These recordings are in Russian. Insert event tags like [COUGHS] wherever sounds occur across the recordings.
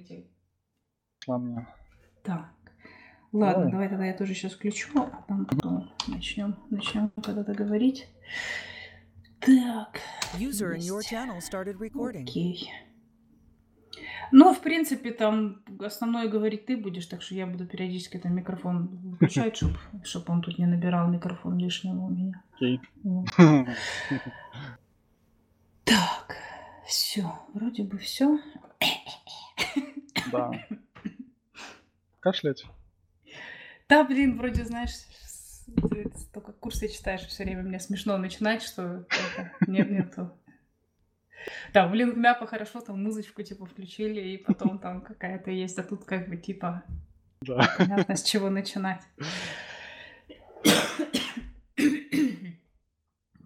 полетели. Ладно. Так. Ладно, Давай. давай тогда я тоже сейчас включу, а там потом начнем, начнем когда-то говорить. Так. User in your channel started recording. Окей. Ну, в принципе, там основное говорить ты будешь, так что я буду периодически там микрофон выключать, чтобы он тут не набирал микрофон лишнего у меня. Окей. Вот. [LAUGHS] Так, все, вроде бы все. Да. Кашлять? Да, блин, вроде, знаешь, с- ты только курсы читаешь, все время мне смешно начинать, что нет, нету. Да, блин, в мяпа хорошо, там музычку типа включили, и потом там какая-то есть, а тут как бы типа Да. понятно, с чего начинать.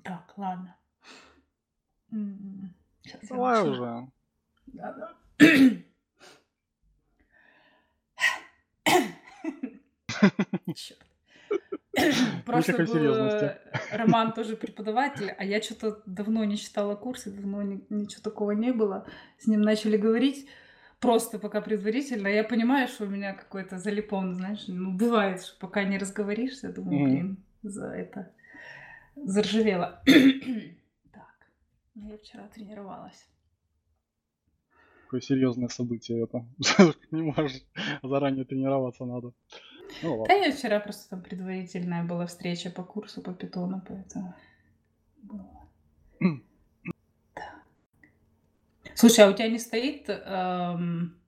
Так, ладно. М, щас я Давай уже. Да-да. Чёрт. Просто был э, Роман тоже преподаватель, а я что-то давно не читала курсы, давно ни- ничего такого не было. С ним начали говорить просто пока предварительно. Я понимаю, что у меня какой-то залипон, знаешь, ну бывает, что пока не разговоришься, думаю, блин, за это заржавела. [CLEARS THROAT] Так, ну я вчера тренировалась. Какое серьезное событие это. [LAUGHS] Не можешь заранее тренироваться надо. Ну Да я вчера просто там предварительная была встреча по курсу по питону, поэтому... было. Да. Слушай, а у тебя не стоит эм,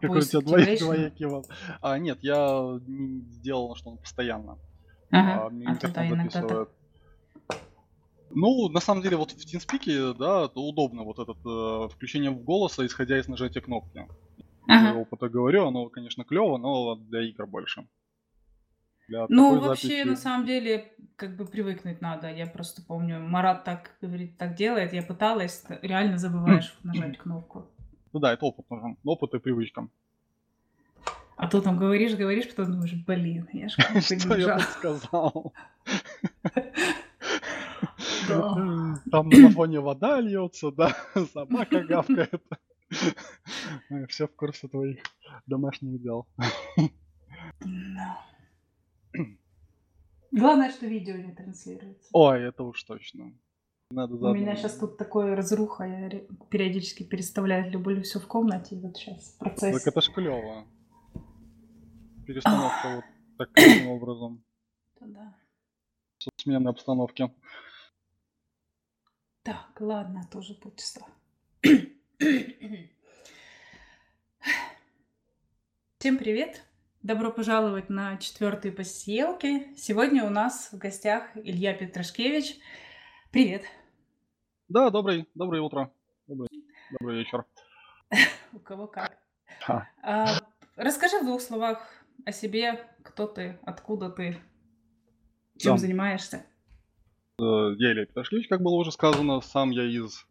Какой у тебя двоя- activation? двоякий вал. А, нет, я не сделал, что он постоянно. Ага, а, мне а туда иногда. Ну, на самом деле, вот в TeamSpeak, да, то удобно вот это э, включение в голоса, исходя из нажатия кнопки. Ага. Я опыта говорю, оно, конечно, клево, но для игр больше. Для Ну, вообще, записи- на самом деле, как бы привыкнуть надо. Я просто помню, Марат так говорит, так делает. Я пыталась, реально забываешь нажать кнопку. Ну да, это опыт нужен. Опыт и привычка. А то там говоришь, говоришь, потом думаешь, блин, я ж [LAUGHS] кнопку не Что я сказал? [LAUGHS] Там на фоне вода льется, да, [LAUGHS] собака гавкает. Все в курсе твоих домашних дел. Главное, что видео не транслируется. Ой, это уж точно. Надо У меня сейчас тут такое разруха, я периодически переставляю, люблю все в комнате, и вот сейчас процесс. Так это ж клево. Перестановка вот таким образом. Да. Смены обстановки. Так, ладно, тоже полчаса. Всем привет! Добро пожаловать на четвертые посиелки. Сегодня у нас в гостях Илья Петрашкевич. Привет! Да, добрый, доброе утро. Добрый, добрый вечер. [LAUGHS] У кого как. Ха. А, расскажи в двух словах о себе, кто ты, откуда ты, чем Да. занимаешься. Э, Я Илья Петашкевич, как было уже сказано, сам я из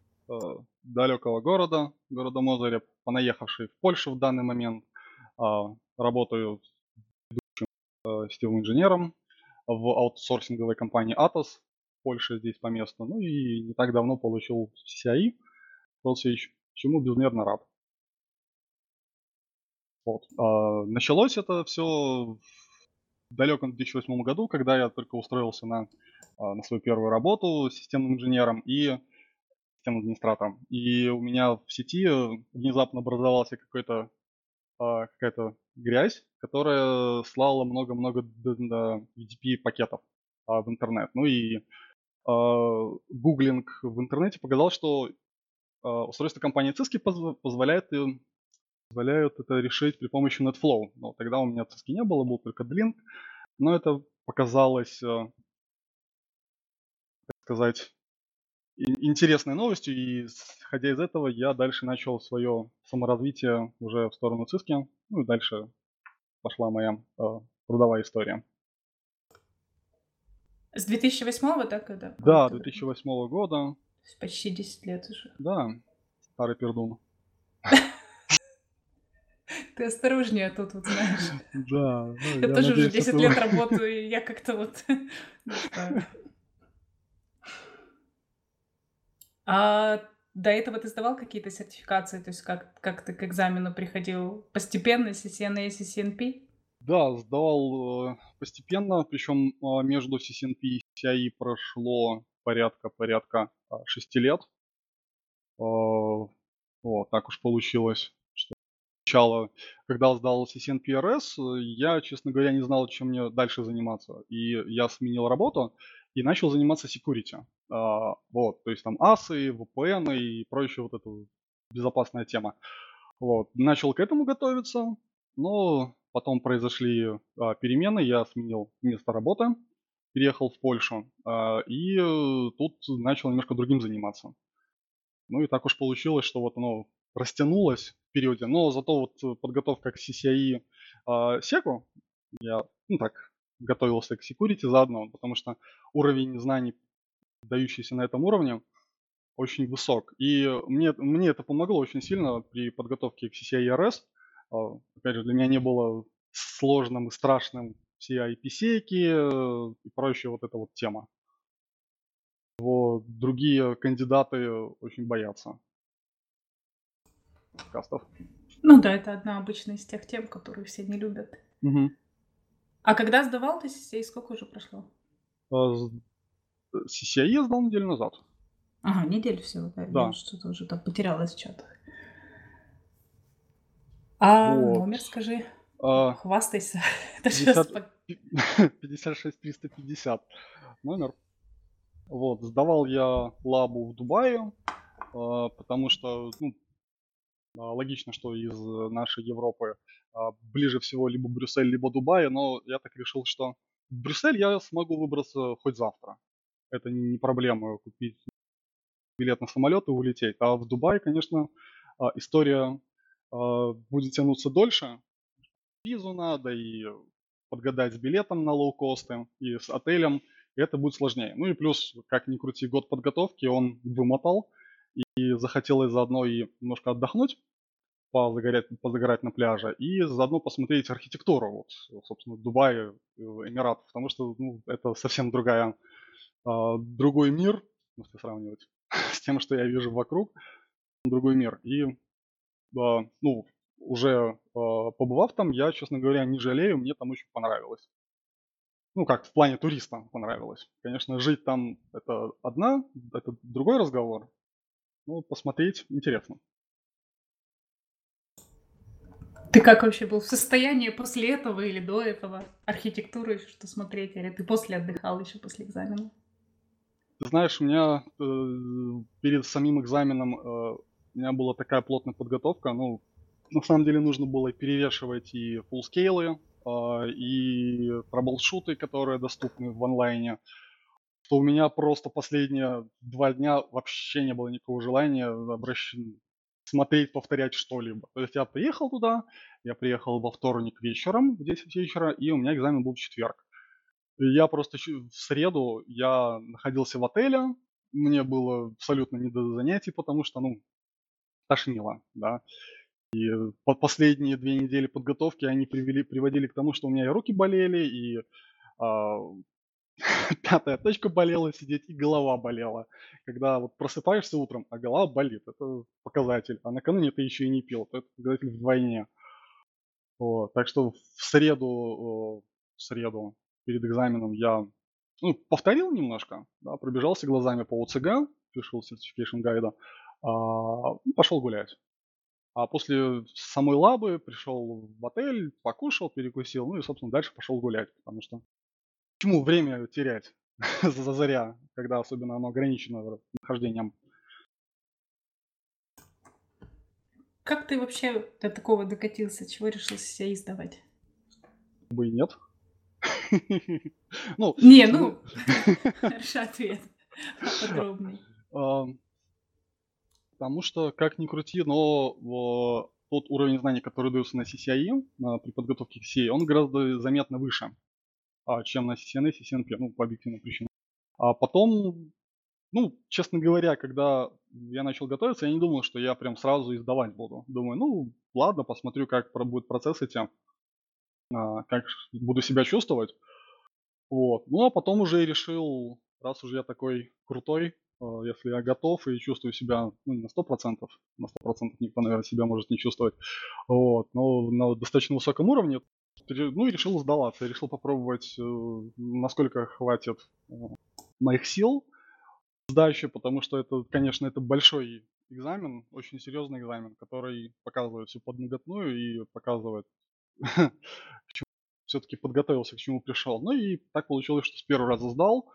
далекого города, города Мозыря, понаехавший в Польшу в данный момент. А, работаю ведущим э, сетевым инженером в аутсорсинговой компании Atos, в Польше здесь по месту. Ну и не так давно получил CI, чему безмерно рад. Вот. А, началось это все в далеком 2008 году, когда я только устроился на а, на свою первую работу системным инженером и системным администратором. И у меня в сети э, внезапно образовался какой-то а, какая-то грязь, которая слала много-много UDP пакетов а, в интернет. Ну и а, гуглинг в интернете показал, что устройство компании Cisco позв- позволяет, позволяют это решить при помощи NetFlow. Но тогда у меня Cisco не было, был только Blink. Но это показалось э, сказать, интересной новостью, и исходя из этого я дальше начал свое саморазвитие уже в сторону циски, ну и дальше пошла моя э, трудовая история. С 2008 да, когда? Да, Когда? 2008 года, То есть Почти 10 лет уже. да, старый пердун. [LAUGHS] Ты осторожнее тут, вот знаешь. [LAUGHS] Да, ну, Я тоже уже надеюсь, 10 это- лет работаю, и я как-то вот... [LAUGHS] не знаю. А до этого ты сдавал какие-то сертификации? То есть как, как ты к экзамену приходил постепенно, CCNA и CCNP? Да, сдавал э, постепенно, причем а, между CCNP и CI прошло порядка порядка а, шести лет. А, вот, так уж получилось, что сначала, когда сдал CCNP RS, я, честно говоря, не знал, чем мне дальше заниматься. И я сменил работу и начал заниматься security. А, вот, то есть там асы, VPN и прочая вот эта безопасная тема. Вот, начал к этому готовиться, но потом произошли а, перемены, я сменил место работы, переехал в Польшу а, и э, тут начал немножко другим заниматься. Ну и так уж получилось, что вот оно растянулось в периоде, но зато вот подготовка к CCI а, секу, я, ну так, готовился к security заодно, потому что уровень знаний, дающийся на этом уровне, очень высок. И мне, мне это помогло очень сильно при подготовке к CCI-RS. А, опять же, для меня не было сложным и страшным все IP-сейки э, и прочая вот эта вот тема. Вот, другие кандидаты очень боятся кастов. Ну да, это одна обычная из тех тем, которые все не любят. Угу. А когда сдавал ты CCI, сколько уже прошло? Я сдал неделю назад. Ага, неделю всего, да. Да. Что-то уже там потерялась в чатах. А Вот. номер скажи, А, хвастайся. [LAUGHS] Это 50 сейчас по- 56 350 номер. Вот, сдавал я лабу в Дубае, а, потому что, ну, а, логично, что из нашей Европы а, ближе всего либо Брюссель, либо Дубай, но я так решил, что в Брюссель я смогу выбраться хоть завтра. Это не проблема купить билет на самолет и улететь. А в Дубай, конечно, а, история а, будет тянуться дольше. Визу надо и подгадать с билетом на лоукосты и с отелем, и это будет сложнее. Ну и плюс, как ни крути, год подготовки он вымотал, и захотелось заодно и немножко отдохнуть, позагорять, позагорать на пляже, и заодно посмотреть архитектуру, вот, собственно, Дубая, э, Эмиратов, потому что ну, это совсем другая, другой мир, если сравнивать [LAUGHS] с тем, что я вижу вокруг, другой мир. И, а, ну, уже а, побывав там, я, честно говоря, не жалею, мне там очень понравилось. Ну, как в плане туриста понравилось. Конечно, жить там это одна, это другой разговор. Ну, посмотреть интересно. Ты как вообще был в состоянии после этого или до этого? Архитектуру еще что смотреть? Или ты после отдыхал еще после экзамена? Знаешь, у меня э, перед самим экзаменом э, у меня была такая плотная подготовка. Ну, на самом деле нужно было перевешивать и фуллскейлы, э, и траблшуты, которые доступны в онлайне. Что у меня просто последние два дня вообще не было никакого желания обращ... смотреть, повторять что-либо. То есть я приехал туда, я приехал во вторник вечером, в 10 вечера, и у меня экзамен был в четверг. Я просто в среду я находился в отеле, мне было абсолютно не до занятий, потому что, ну, тошнило, да. И по- последние две недели подготовки они привели, приводили к тому, что у меня и руки болели, и а, [LAUGHS] пятая точка болела сидеть, и голова болела. Когда вот просыпаешься утром, а голова болит, это показатель. А накануне ты еще и не пил, то это показатель вдвойне. Вот, так что в среду, в среду перед экзаменом я ну, повторил немножко, да, пробежался глазами по ОЦГ, пришел Certification гайда, а, пошел гулять. А после самой лабы пришел в отель, покушал, перекусил, ну и, собственно, дальше пошел гулять, потому что почему время терять [LAUGHS] за заря, когда особенно оно ограничено нахождением. Как ты вообще до такого докатился? Чего решил себя издавать? Бы и нет. Ну, Не, ну, хороший ответ. Подробней. а, Потому что, как ни крути, но тот уровень знаний, который дается на CCIE, на- при подготовке к CCIE, он гораздо заметно выше, а, чем на CCNA и CCNP, ну, по объективным причинам. А потом, ну, честно говоря, когда я начал готовиться, я не думал, что я прям сразу издавать буду. Думаю, ну, ладно, посмотрю, как будет процесс а, как буду себя чувствовать. Вот. Ну, а потом уже решил, раз уже я такой крутой, э, если я готов и чувствую себя ну, не на 100%, на 100% никто, наверное, себя может не чувствовать, вот, но на достаточно высоком уровне, ну и решил сдаваться, решил попробовать, э, насколько хватит э, моих сил сдачи, потому что это, конечно, это большой экзамен, очень серьезный экзамен, который показывает всю подноготную и показывает, все-таки подготовился, к чему пришел. Ну и так получилось, что с первого раза сдал.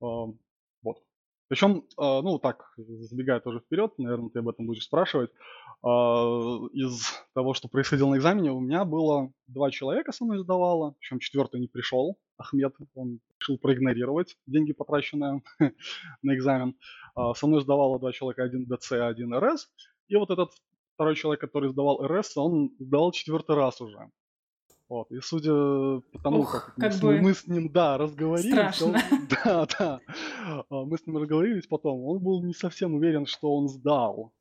Вот. Причем, ну так, забегая тоже вперед, наверное, ты об этом будешь спрашивать, из того, что происходило на экзамене, у меня было два человека со мной сдавало, причем четвертый не пришел, Ахмед, он решил проигнорировать деньги, потраченные [LAUGHS] на экзамен. Со мной сдавало два человека, один ДЦ, один РС, и вот этот второй человек, который сдавал РС, он сдал четвертый раз уже. Вот. И судя по тому, Ух, как, как мы, с, бы мы с ним, да, разговорились, он- страшно. [LAUGHS] да, да, А, мы с ним разговорились потом, он был не совсем уверен, что он сдал.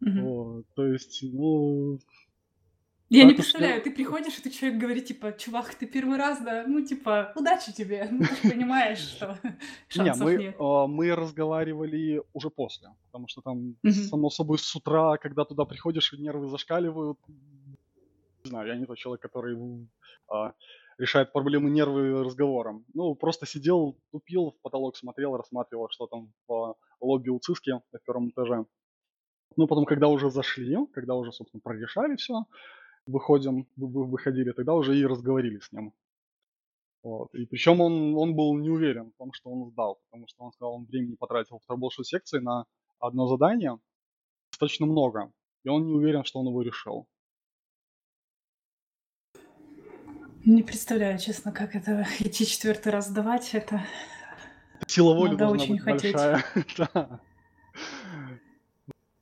Мгм. Вот. То есть, ну, Я не представляю, ты приходишь, и ты человек говорит, типа, чувак, ты первый раз, да, ну, типа, удачи тебе, ну, ты понимаешь, что Не, [LAUGHS] шансов мы, нет. а, мы разговаривали уже после, потому что там, само собой, с утра, когда туда приходишь, нервы зашкаливают. Не знаю, я не тот человек, который а, решает проблемы нервы разговором. Ну, просто сидел, тупил, в потолок смотрел, рассматривал, что там в лобби у Циски на первом этаже. Ну, потом, когда уже зашли, когда уже, собственно, прорешали все, выходим, вы- вы- выходили, тогда уже и разговорили с ним. Вот. И причем он, он был не уверен в том, что он сдал, потому что он сказал, он времени потратил в troubleshoot секции на одно задание, достаточно много, и он не уверен, что он его решил. Не представляю, честно, как это [LAUGHS] идти четвертый раз сдавать, это Сила воли надо должна очень быть хотеть. большая. [LAUGHS]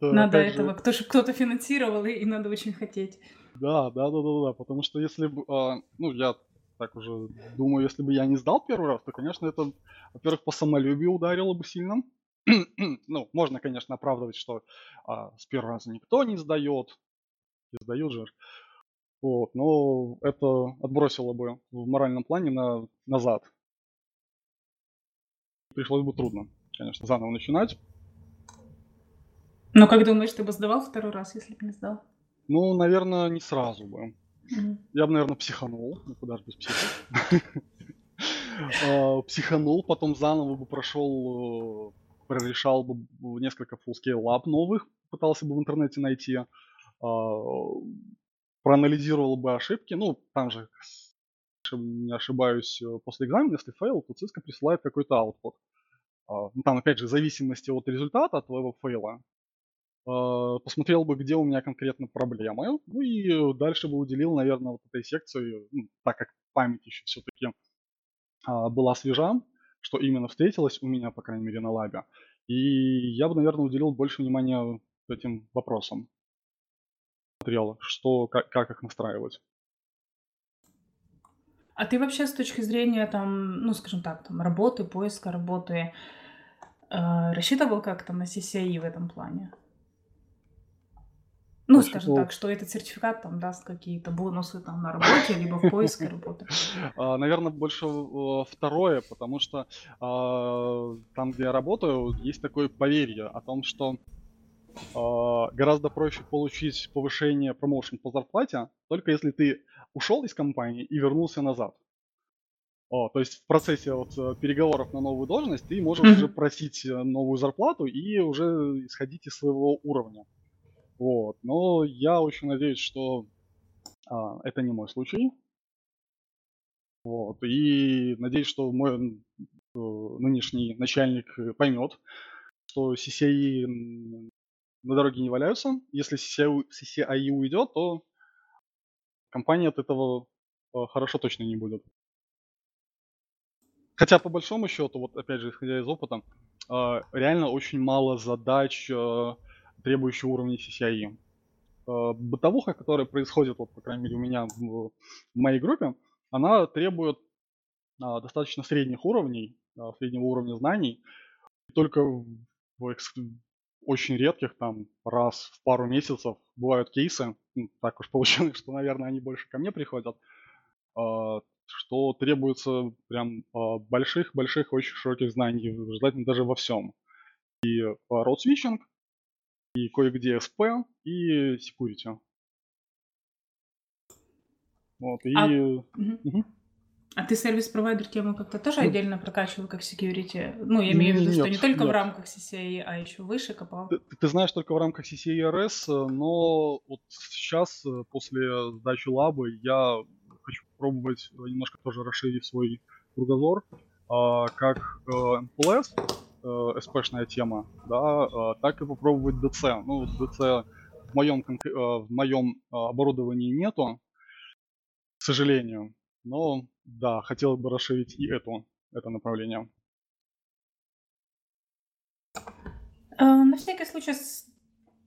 Да. Надо этого, же кто-то финансировал, и надо очень хотеть. Да, да, да, да, да, потому что если бы, а, ну, я так уже думаю, если бы я не сдал первый раз, то, конечно, это, во-первых, по самолюбию ударило бы сильно. [CLEARS THROAT] Ну, можно, конечно, оправдывать, что а, с первого раза никто не сдает, не сдают же. Вот, но это отбросило бы в моральном плане на, назад. Пришлось бы трудно, конечно, заново начинать. Но как думаешь, ты бы сдавал второй раз, если бы не сдал? Ну, наверное, не сразу бы. Мгм. Я бы, наверное, психанул. Ну, куда же без психа. [LAUGHS] А, Психанул, потом заново бы прошел, э, прорешал бы несколько full-scale lab новых, пытался бы в интернете найти, а, проанализировал бы ошибки. Ну, там же, если не ошибаюсь, э, после экзамена, если fail, то Cisco присылает какой-то output. А, ну, Там, опять же, в зависимости от результата от твоего фейла, посмотрел бы, где у меня конкретно проблемы, ну и дальше бы уделил, наверное, вот этой секции, ну, так как память еще все-таки была свежа, что именно встретилось у меня, по крайней мере, на лабе, и я бы, наверное, уделил больше внимания этим вопросам. Смотрел, что, как, как их настраивать. А ты вообще с точки зрения, там, ну, скажем так, там, работы, поиска работы, э, рассчитывал как-то на CCI в этом плане? Ну, скажем так, что этот сертификат там даст какие-то бонусы там на работе, либо в поиске работы. [LAUGHS] А, Наверное, больше э, второе, потому что а, там, где я работаю, есть такое поверье о том, что а, гораздо проще получить повышение промоушен по зарплате, только если ты ушел из компании и вернулся назад. О, то есть в процессе вот э, переговоров на новую должность ты можешь уже просить э, новую зарплату и уже исходить из своего уровня. Вот. Но я очень надеюсь, что а, это не мой случай. Вот. И надеюсь, что мой э, нынешний начальник э, поймет, что CCI на дороге не валяются. Если CCI, CCI уйдет, то компания от этого э, хорошо точно не будет. Хотя по большому счету, вот опять же, исходя из опыта, э, реально очень мало задач, требующих уровня CCI. Э, Бытовуха, которая происходит, вот, по крайней мере, у меня в, в моей группе, она требует а, достаточно средних уровней, а, среднего уровня знаний. И Только в в экс- очень редких, там, раз в пару месяцев бывают кейсы, ну, так уж [LAUGHS] получилось, что, наверное, они больше ко мне приходят, а, что требуется прям больших-больших, очень широких знаний, желательно даже во всем. И road switching, и кое-где SP, и security. Вот, и... А, Мгм. а ты сервис-провайдер тему как-то тоже Ну, отдельно прокачивал как security? Ну, я имею в виду, что не только в нет. рамках CCI, а еще выше копал. Ты, ты знаешь только в рамках CCIRS, э, но вот сейчас, э, после сдачи лабы, я хочу попробовать э, немножко тоже расширить свой кругозор, а, как э, MPLS, э, SP-шная тема, да, а, так и попробовать DC. Ну, DC в моем, конкре- э, в моем э, оборудовании нету, к сожалению, но да, хотел бы расширить и эту, это направление. А, на всякий случай,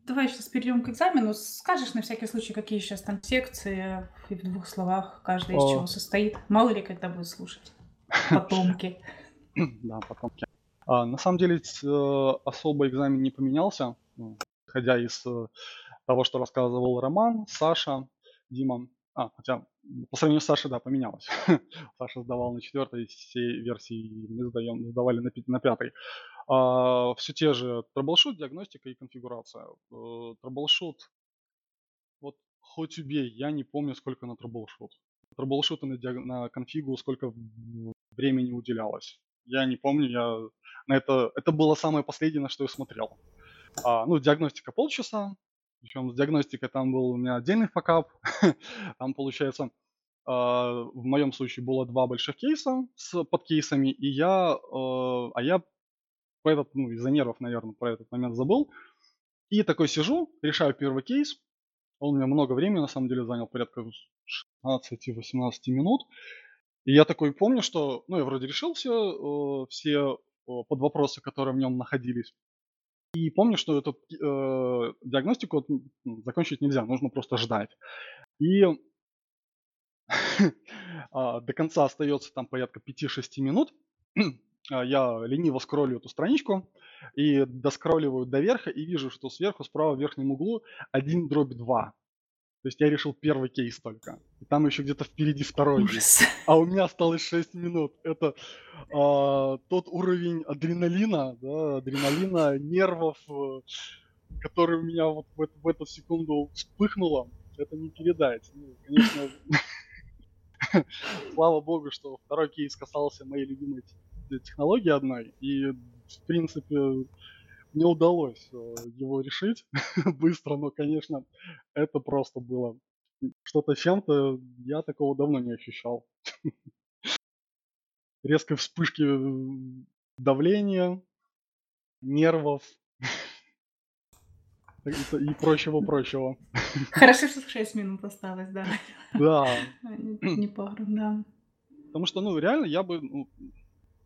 давай сейчас перейдем к экзамену. Скажешь на всякий случай, какие сейчас там секции, и в двух словах, каждая из чего состоит. Мало ли, когда будут слушать потомки. [COUGHS] Да, потомки. А, на самом деле э, особо экзамен не поменялся, ну, исходя из э, того, что рассказывал Роман, Саша, Дима. А, хотя по сравнению с Сашей, да, поменялось. [LAUGHS] Саша сдавал на четвертой всей версии, мы сдаем, сдавали на, на пятой. все те же troubleshoot, диагностика и конфигурация. Э, Troubleshoot, вот хоть убей, я не помню, сколько на troubleshoot. Трэблшута на, диаг- на конфигу сколько времени уделялось. Я не помню, я на это, это было самое последнее, на что я смотрел. А, ну, диагностика полчаса, причем с диагностикой там был у меня отдельный факап. [LAUGHS] там, получается, а, в моем случае было два больших кейса с подкейсами, и я, э, а я про этот, ну, из-за нервов, наверное, про этот момент забыл. И такой сижу, решаю первый кейс. Он у меня много времени, на самом деле, занял порядка 16-18 минут. И я такой помню, что, ну, я вроде решил все, все э, подвопросы, которые в нем находились. И помню, что эту э, диагностику ну, закончить нельзя, нужно просто ждать. И [LAUGHS] а, до конца остается там порядка 5-6 минут. [CLEARS THROAT] А, я лениво скроллю эту страничку и доскролливаю до верха и вижу, что сверху справа в верхнем углу 1 дробь 2. То есть я решил первый кейс только. И там еще где-то впереди второй. Ужас. А у меня осталось 6 минут. Это а, тот уровень адреналина, да, адреналина, нервов, э, который у меня вот в, в эту секунду вспыхнуло. Это не передать. Ну, конечно, [LAUGHS] слава богу, что второй кейс касался моей любимой те- технологии одной. И, в принципе, мне удалось э, его решить [LAUGHS] быстро, но, конечно, это просто было что-то чем-то. Я такого давно не ощущал. [LAUGHS] Резкой вспышки давления, нервов [LAUGHS] и прочего-прочего. Хорошо, что 6 минут осталось, да. Да, Не не погром, да. потому что, ну, реально, я бы, ну,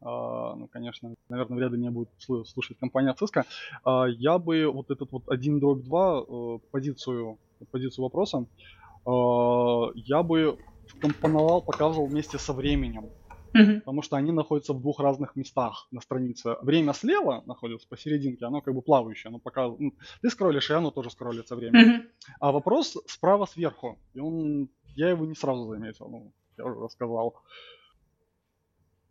ну, конечно, наверное, вряд ли меня будет слу- слушать компания Cisco, а, я бы вот этот вот 1 дробь 2 э, позицию, позицию вопроса, а, я бы компоновал, показывал вместе со временем. Потому что они находятся в двух разных местах на странице. Время слева находится посерединке, оно как бы плавающее, оно пока ну, ты скроллишь, и оно тоже скроллится время. А вопрос справа сверху, и он, я его не сразу заметил, ну, я уже рассказал.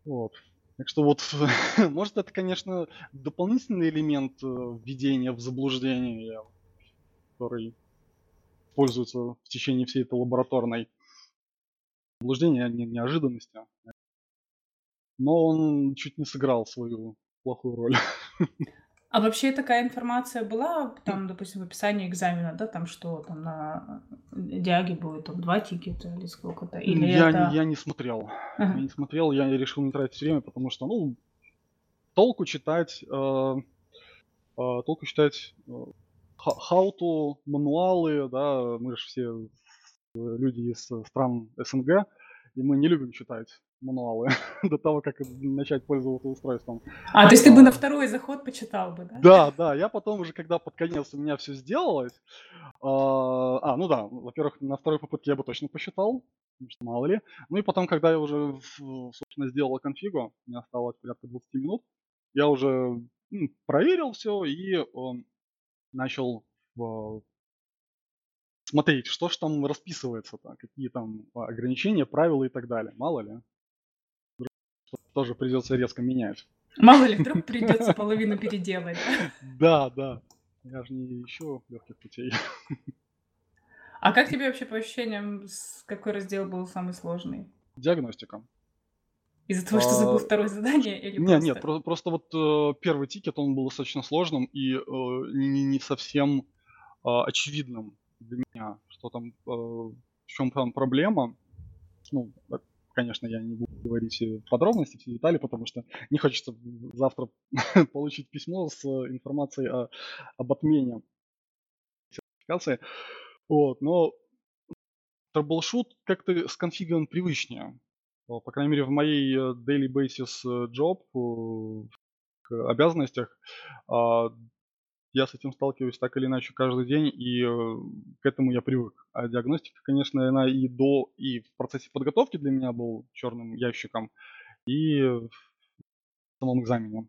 Вот. Так что вот, [LAUGHS] может это, конечно, дополнительный элемент э, введения в заблуждение, который пользуется в течение всей этой лабораторной заблуждения, не- неожиданности. Но он чуть не сыграл свою плохую роль. [LAUGHS] А вообще такая информация была, там, допустим, в описании экзамена, да, там что, там на диаге будет там два тикета или сколько-то, или я, это... не, я не смотрел. Ага. Я не смотрел, я решил не тратить время, потому что, ну, толку читать, э, э, толку читать э, ха- how-to, мануалы, да, мы же все э, люди из э, стран СНГ, и мы не любим читать мануалы [LAUGHS] до того, как начать пользоваться устройством. А, то есть ты бы на второй заход почитал бы, да? Да, да, я потом уже, когда под конец у меня все сделалось, а, а, ну да, во-первых, на второй попытке я бы точно посчитал, потому что мало ли. Ну и потом, когда я уже, собственно, сделал конфигу, у меня осталось порядка 20 минут, я уже проверил все и э, начал в смотреть, что ж там расписывается-то, какие там ограничения, правила и так далее. Мало ли. Тоже придется резко менять. Мало ли, вдруг придется половину переделать. [LAUGHS] Да, да. Я же не ищу легких путей. А как тебе вообще по ощущениям, какой раздел был самый сложный? Диагностика. Из-за того, что забыл а, второе задание или Нет, нет, просто, просто вот э, первый тикет, он был достаточно сложным и э, не, не совсем э, очевидным для меня, что там, э, в чем там проблема. Ну, конечно, я не буду говорить подробности, все детали, потому что не хочется завтра [LAUGHS] получить письмо с информацией о, об отмене сертификации. Вот, но трэблшут как-то сконфигурирован привычнее. По крайней мере, в моей э, daily basis э, job э, обязанностях а, я с этим сталкиваюсь так или иначе каждый день, и к этому я привык. А диагностика, конечно, она и до, и в процессе подготовки для меня был черным ящиком, и в самом экзамене.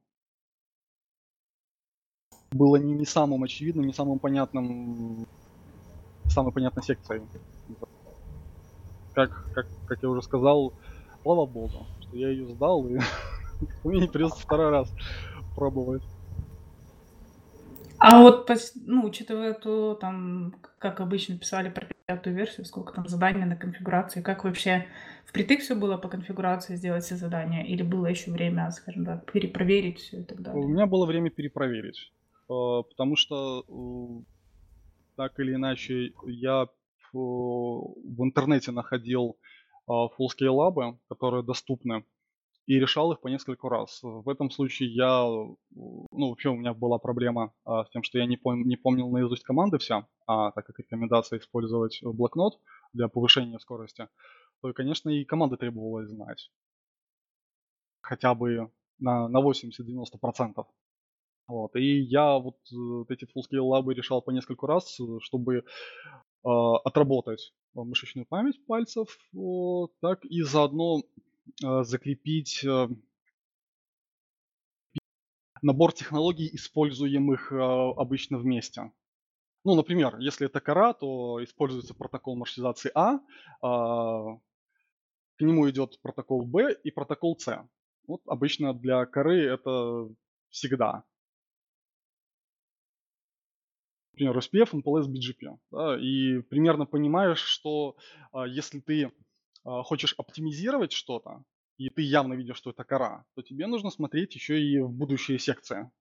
Было не, не самым очевидным, не самым понятным, самой понятной секцией. Как, как, как я уже сказал, слава богу, что я ее сдал, и [LAUGHS] мне не придется второй раз пробовать. А вот, ну, учитывая то, там, как обычно писали про пятую версию, сколько там заданий на конфигурации, как вообще впритык все было по конфигурации сделать все задания, или было еще время, скажем так, перепроверить все и так далее? У меня было время перепроверить, э, потому что э, так или иначе я в интернете находил full-scale лабы, которые доступны, и решал их по несколько раз. В этом случае я, ну, вообще у меня была проблема а, с тем, что я не, пом- не помнил наизусть команды все, а так как рекомендация использовать блокнот для повышения скорости, то, конечно, и команды требовалось знать. Хотя бы на, на 80-90%. Вот. И я вот э, эти full-scale лабы решал по несколько раз, чтобы э, отработать мышечную память пальцев, так и заодно э, закрепить э, набор технологий, используемых э, обычно вместе. Ну, например, если это кора, то используется протокол маршрутизации А, к нему идет протокол Б и протокол С. Вот обычно для коры это всегда например, SPF, NPLS, BGP. Да, и примерно понимаешь, что а, если ты а, хочешь оптимизировать что-то, и ты явно видишь, что это кора, то тебе нужно смотреть еще и в будущие секции.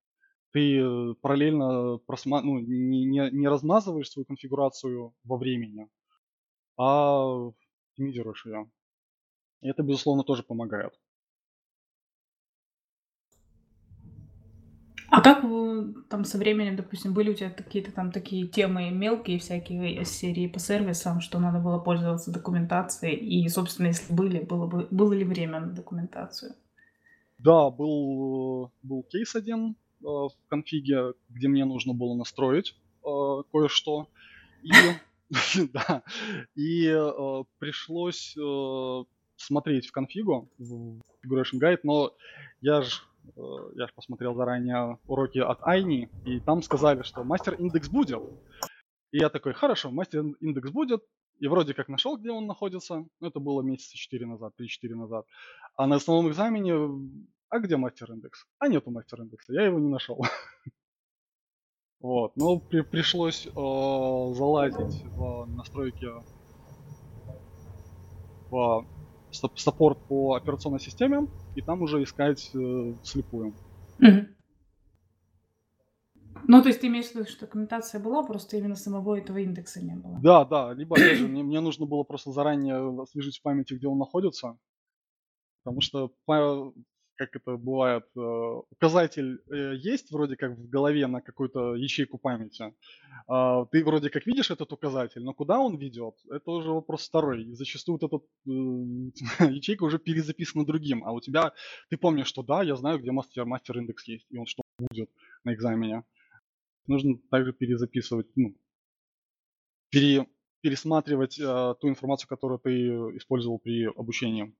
Ты э, параллельно просма... ну, не, не, не размазываешь свою конфигурацию во времени, а оптимизируешь ее. И это, безусловно, тоже помогает. А как там со временем, допустим, были у тебя какие-то там такие темы мелкие всякие из серии по сервисам, что надо было пользоваться документацией? И, собственно, если были, было, бы, было ли время на документацию? Да, был, был кейс один э, в конфиге, где мне нужно было настроить э, кое-что. И, [LAUGHS] э, пришлось э, смотреть в конфигу, в Configuration Guide, но я же я же посмотрел заранее уроки от Айни, и там сказали, что мастер индекс будет. И я такой, хорошо, мастер индекс будет, и вроде как нашел, где он находится. Ну, это было месяца 4 назад, 3-4 назад. А на основном экзамене, а где мастер индекс? А нету мастер индекса, я его не нашел. [LAUGHS] Вот, но при, пришлось э, залазить в настройки в саппорт по операционной системе, и там уже искать э, слепую. Ну, то есть ты имеешь в виду, что документация была, просто именно самого этого индекса не было? Да, да, либо опять мне, мне нужно было просто заранее освежить в памяти, где он находится, потому что как это бывает, э, указатель э, есть вроде как в голове на какую-то ячейку памяти. А, ты вроде как видишь этот указатель, но куда он ведет, это уже вопрос второй. И зачастую вот эта [LAUGHS] ячейка уже перезаписана другим, а у тебя, ты помнишь, что да, я знаю, где мастер, мастер индекс есть, и он что будет на экзамене. Нужно также перезаписывать, ну, пере, пересматривать э, ту информацию, которую ты использовал при обучении.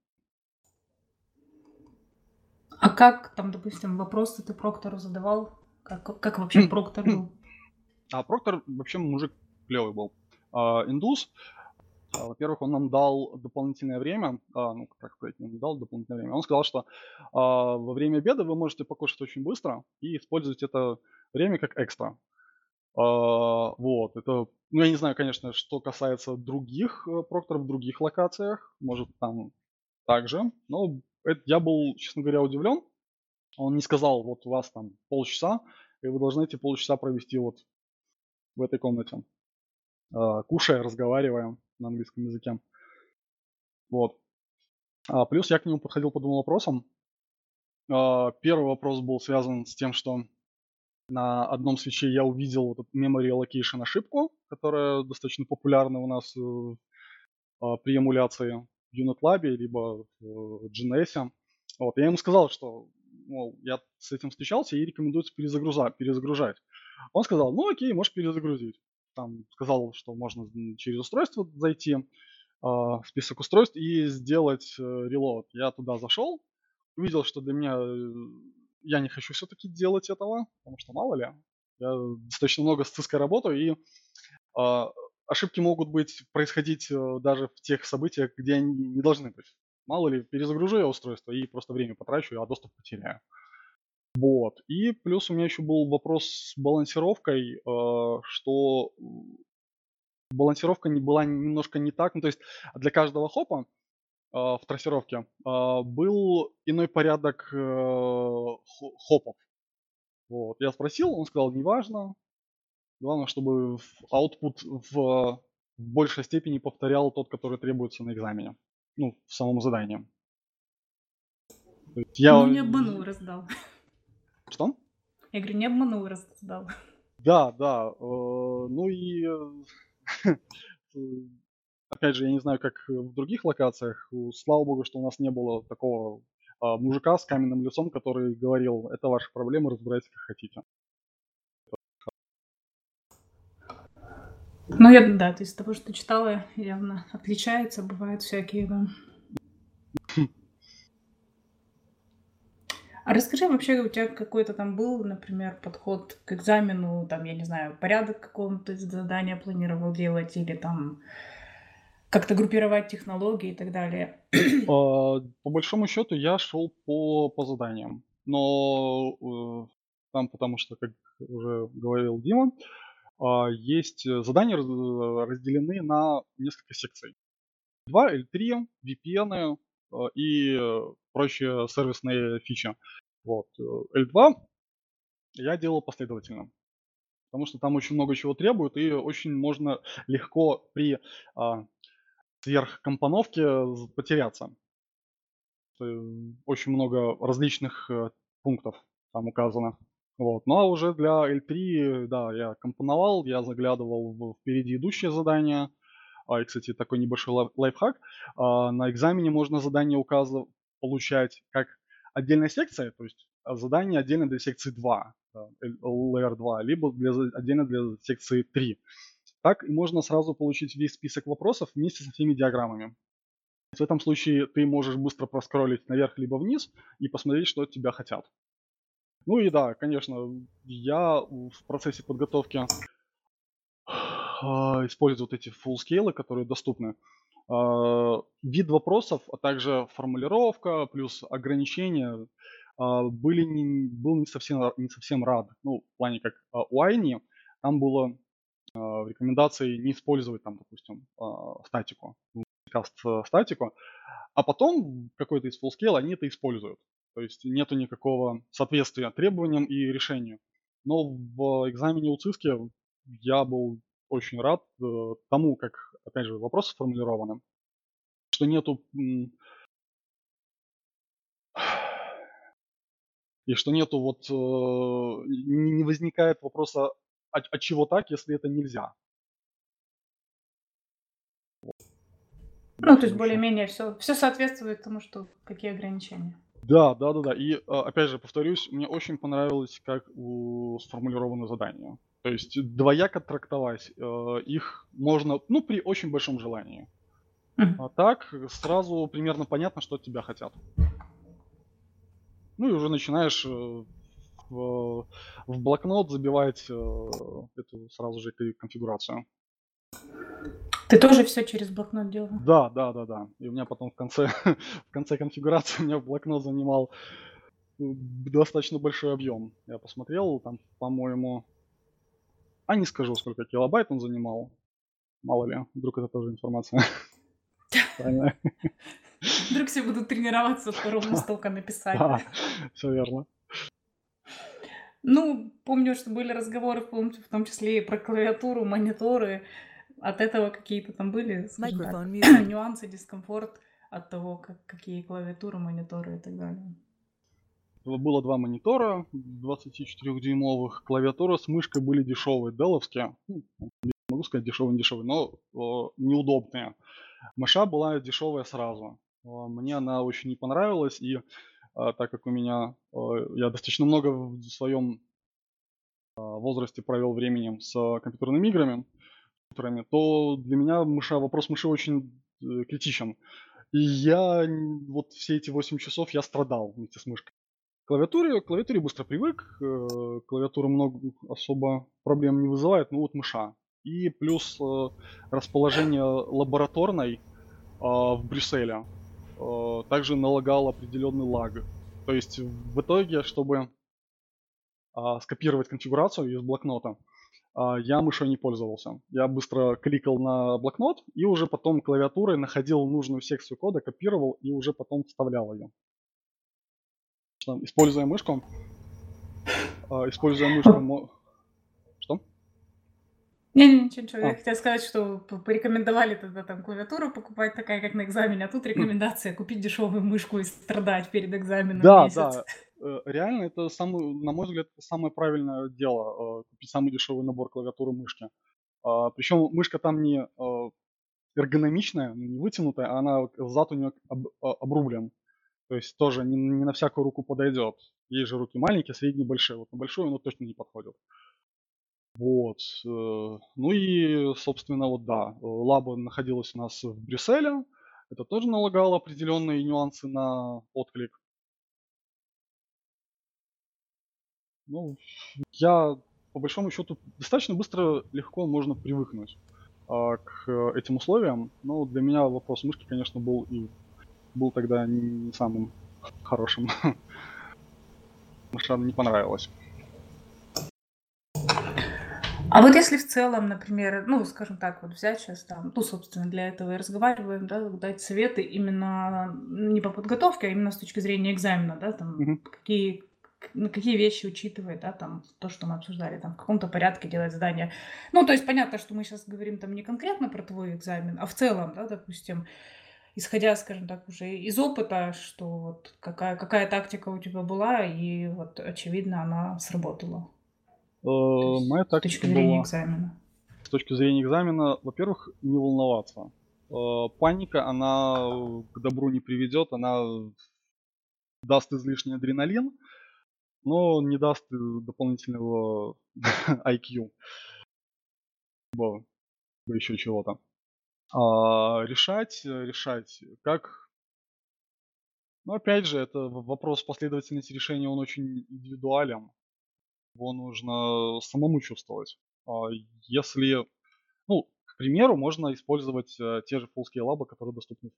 А как там, допустим, вопросы ты Проктору задавал? Как, как вообще Проктор был? [CLEARS THROAT] А Проктор вообще мужик клевый был. а, индус. А, Во-первых, он нам дал дополнительное время, а, ну, как сказать, не дал дополнительное время. Он сказал, что а, во время обеда вы можете покушать очень быстро и использовать это время как экстра. А, Вот, это, ну, я не знаю, конечно, что касается других э, прокторов в других локациях, может, там также, но это, я был, честно говоря, удивлен. Он не сказал, вот у вас там полчаса, и вы должны эти полчаса провести вот в этой комнате, а, кушая, разговаривая на английском языке. Вот. А, плюс я к нему подходил по двум вопросам. А, Первый вопрос был связан с тем, что на одном свече я увидел вот эту memory allocation ошибку, которая достаточно популярна у нас э, а, при эмуляции UnitLab, либо в GNS. Вот, я ему сказал, что мол, я с этим встречался и рекомендуется перезагрузать, перезагружать. Он сказал, ну окей, можешь перезагрузить. Там сказал, что можно через устройство зайти, э, в список устройств и сделать э, reload. Я туда зашел, увидел, что для меня э, я не хочу все-таки делать этого, потому что мало ли, я достаточно много с циской работаю, и э, ошибки могут быть происходить э, даже в тех событиях, где они не должны быть. Мало ли, перезагружу я устройство и просто время потрачу, а доступ потеряю. Вот. И плюс у меня еще был вопрос с балансировкой, э, что балансировка не была немножко не так. Ну, то есть для каждого хопа э, в трассировке был иной порядок хо- хопов. Вот. Я спросил, он сказал, неважно. Главное, чтобы output в, большей степени повторял тот, который требуется на экзамене. Ну, в самом задании. Я... Ну, не обманул, раздал. [LAUGHS] Что? Я говорю, не обманул, раздал. Да, да. э, Ну и э, [LAUGHS] опять же, я не знаю, как в других локациях. Слава богу, что у нас не было такого а, мужика с каменным лицом, который говорил, это ваши проблемы, разбирайтесь как хотите. Ну, я, да, то есть того, что читала, явно отличается, бывают всякие, да. А расскажи вообще, у тебя какой-то там был, например, подход к экзамену, там, я не знаю, порядок какого-то задания планировал делать или там как-то группировать технологии и так далее. А, По большому счету я шел по, по заданиям. Но э, там, потому что, как уже говорил Дима, есть э, задания э, разделены на несколько секций. 2, L3, VPN э, и прочие сервисные фичи. Вот. э, L2 я делал последовательно. Потому что там очень много чего требует, и очень можно легко при а, сверхкомпоновке потеряться. Очень много различных пунктов там указано. Вот. Ну а уже для L3, да, я компоновал, я заглядывал в впереди идущее задание. А, и, кстати, такой небольшой лайф- лайфхак. А, на экзамене можно задание указывать, получать как отдельная секция, то есть задание отдельно для секции 2, да, L- Layer 2, либо для, отдельно для секции 3. Так и можно сразу получить весь список вопросов вместе со всеми диаграммами. В этом случае ты можешь быстро проскроллить наверх либо вниз и посмотреть, что от тебя хотят. Ну и да, конечно, я в процессе подготовки а, использую вот эти full scale, которые доступны. А, Вид вопросов, а также формулировка плюс ограничения а, были не, был не совсем, не совсем рад. Ну, в плане как у Айни, там было в рекомендации не использовать там, допустим, статику, каст э, статику, а потом какой-то из full-scale они это используют. То есть нету никакого соответствия требованиям и решению. Но в экзамене у ЦИСКи я был очень рад э, тому, как, опять же, вопросы сформулированы, что нету и что нету вот э, не возникает вопроса, а, а чего так, если это нельзя. Ну, то есть более-менее все, все соответствует тому, что какие ограничения. Да, да, да, да. И э, опять же, повторюсь, мне очень понравилось, как у- сформулированы задания. То есть двояко трактовать э, их можно, ну, при очень большом желании. А так сразу примерно понятно, что от тебя хотят. Ну и уже начинаешь э, в, в блокнот забивать э, эту сразу же кон- конфигурацию. Ты тоже все через блокнот делал? Да, да, да, да. И у меня потом в конце, [LAUGHS] в конце конфигурации [LAUGHS] у меня блокнот занимал достаточно большой объем. Я посмотрел, там, по-моему, а не скажу, сколько килобайт он занимал. Мало ли, вдруг это тоже информация. [LAUGHS] Вдруг все будут тренироваться ровно столько написать. Да, все верно. Ну, помню, что были разговоры, в том числе и про клавиатуру, мониторы. От этого какие-то там были так, [CLEARS THROAT] нюансы, дискомфорт от того, как, какие клавиатуры, мониторы и так далее. Было два монитора 24-дюймовых. Клавиатура с мышкой были дешевые, деловские. Ну, не могу сказать дешевые, не дешевые, но о, неудобные. Мыша была дешевая сразу. Мне она очень не понравилась, и а, так как у меня, а, я достаточно много в своем а, возрасте провел времени с компьютерными играми, то для меня мыша, вопрос мыши очень э, критичен. И я вот все эти 8 часов я страдал вместе с мышкой. Клавиатуре, клавиатуре быстро привык, э, клавиатура много особо проблем не вызывает, ну вот мыша. И плюс э, расположение лабораторной в Брюсселе также налагал определенный лаг. То есть в итоге, чтобы э, скопировать конфигурацию из блокнота, я мышой не пользовался. Я быстро кликал на блокнот и уже потом клавиатурой находил нужную секцию кода, копировал и уже потом вставлял ее. Используя мышку, э, используя мышку, не-не, ничего, ничего. Я а. хотела сказать, что порекомендовали тогда там клавиатуру покупать такая, как на экзамене, а тут рекомендация купить дешевую мышку и страдать перед экзаменом Да, месяц. да. Э, реально, это самый, на мой взгляд, самое правильное дело, э, купить самый дешевый набор клавиатуры мышки. А, Причем мышка там не э, эргономичная, не вытянутая, а она зад у нее об, обрублен. То есть тоже не, не на всякую руку подойдет. Есть же руки маленькие, средние, большие. Вот на большую оно точно не подходит. Вот. Э, ну и, собственно, вот да, лаба находилась у нас в Брюсселе. Это тоже налагало определенные нюансы на отклик. Ну, я, по большому счету, достаточно быстро, легко можно привыкнуть а, к этим условиям. Но для меня вопрос мышки, конечно, был и был тогда не самым хорошим. [LAUGHS] Мыша не понравилась. А вот если в целом, например, ну, скажем так, вот взять сейчас там, ну, собственно, для этого и разговариваем, да, дать советы именно не по подготовке, а именно с точки зрения экзамена, да, там, Мгм. какие, на какие вещи учитывает, да, там, то, что мы обсуждали, там, в каком-то порядке делать задания. Ну, то есть понятно, что мы сейчас говорим там не конкретно про твой экзамен, а в целом, да, допустим, исходя, скажем так, уже из опыта, что вот какая, какая тактика у тебя была, и вот, очевидно, она сработала. Э, моя с точки зрения была, экзамена. С точки зрения экзамена, во-первых, не волноваться. Э, паника, она к добру не приведет, она даст излишний адреналин, но не даст дополнительного [LAUGHS] IQ. Либо еще чего-то. А, решать, решать, как... Ну, опять же, это вопрос последовательности решения, он очень индивидуален его нужно самому чувствовать. А, если, ну, к примеру, можно использовать э, те же full-scale лабы, которые доступны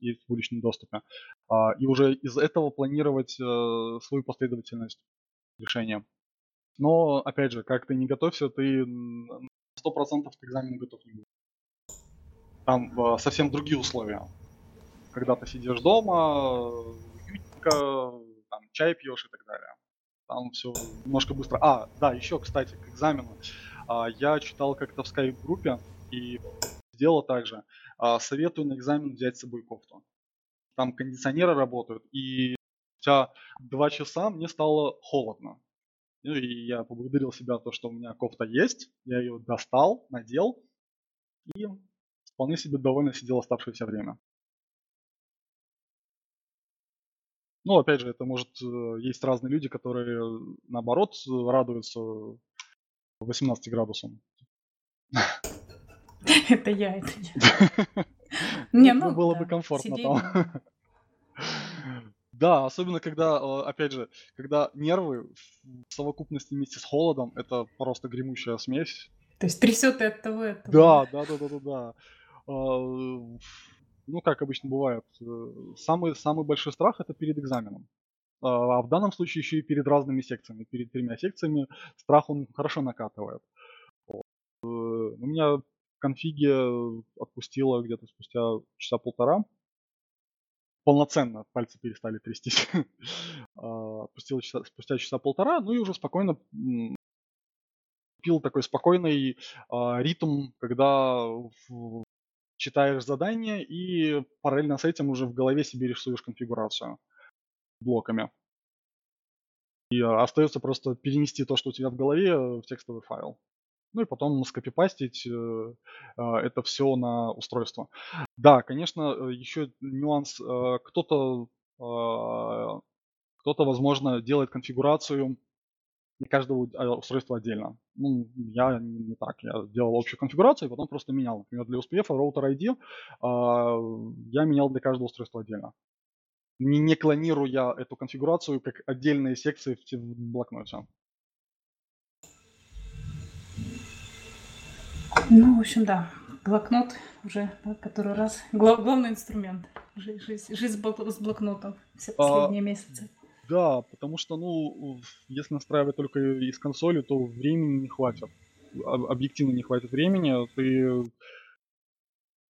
есть в публичном доступе. А, и уже из этого планировать э, свою последовательность решения. Но, опять же, как ты не готовься, ты 100% к экзамену готов не будешь. Там э, совсем другие условия. Когда ты сидишь дома, уютненько, там, чай пьешь и так далее там все немножко быстро. А, да, еще, кстати, к экзамену. А, я читал как-то в скайп-группе и сделал так же. А, советую на экзамен взять с собой кофту. Там кондиционеры работают, и спустя два часа мне стало холодно. Ну, и я поблагодарил себя то, что у меня кофта есть. Я ее достал, надел и вполне себе довольно сидел оставшееся время. Ну, опять же, это может э, есть разные люди, которые наоборот радуются 18 градусам. [LAUGHS] [LAUGHS] Это я, это я. [LAUGHS] Не, ну, было бы комфортно там. Да, особенно когда, э, опять же, когда нервы в совокупности вместе с холодом, это просто гремучая смесь. То есть трясет и от того, и от того. Да, да, да, да, да, да. А, Ну, как обычно бывает, э, самый, самый большой страх это перед экзаменом. А а в данном случае еще и перед разными секциями. Перед тремя секциями страх он хорошо накатывает. Э, У меня конфиге отпустило где-то спустя часа полтора. Полноценно пальцы перестали трястись. [LAUGHS] А, Отпустило часа- спустя часа полтора, ну и уже спокойно пил такой спокойный а, ритм, когда в- читаешь задание и параллельно с этим уже в голове себе рисуешь конфигурацию блоками. И а, остается просто перенести то, что у тебя в голове, э, в текстовый файл. Ну и потом скопипастить э, а, это все на устройство. Да, конечно, э, еще нюанс. э, Кто-то, а, кто-то, возможно, делает конфигурацию для каждого а, устройства отдельно. Ну, я не так. Я делал общую конфигурацию и потом просто менял. Например, для USPF роутер ID я менял для каждого устройства отдельно. Не, не клонируя эту конфигурацию как отдельные секции в блокноте. Ну, в общем, да. Блокнот уже да, который раз. Гла- главный инструмент. Жи- Жизнь, жизнь с блок- с блокнотом все А, последние месяцы. Да, потому что, ну, если настраивать только из консоли, то времени не хватит. Об- Объективно не хватит времени. Ты,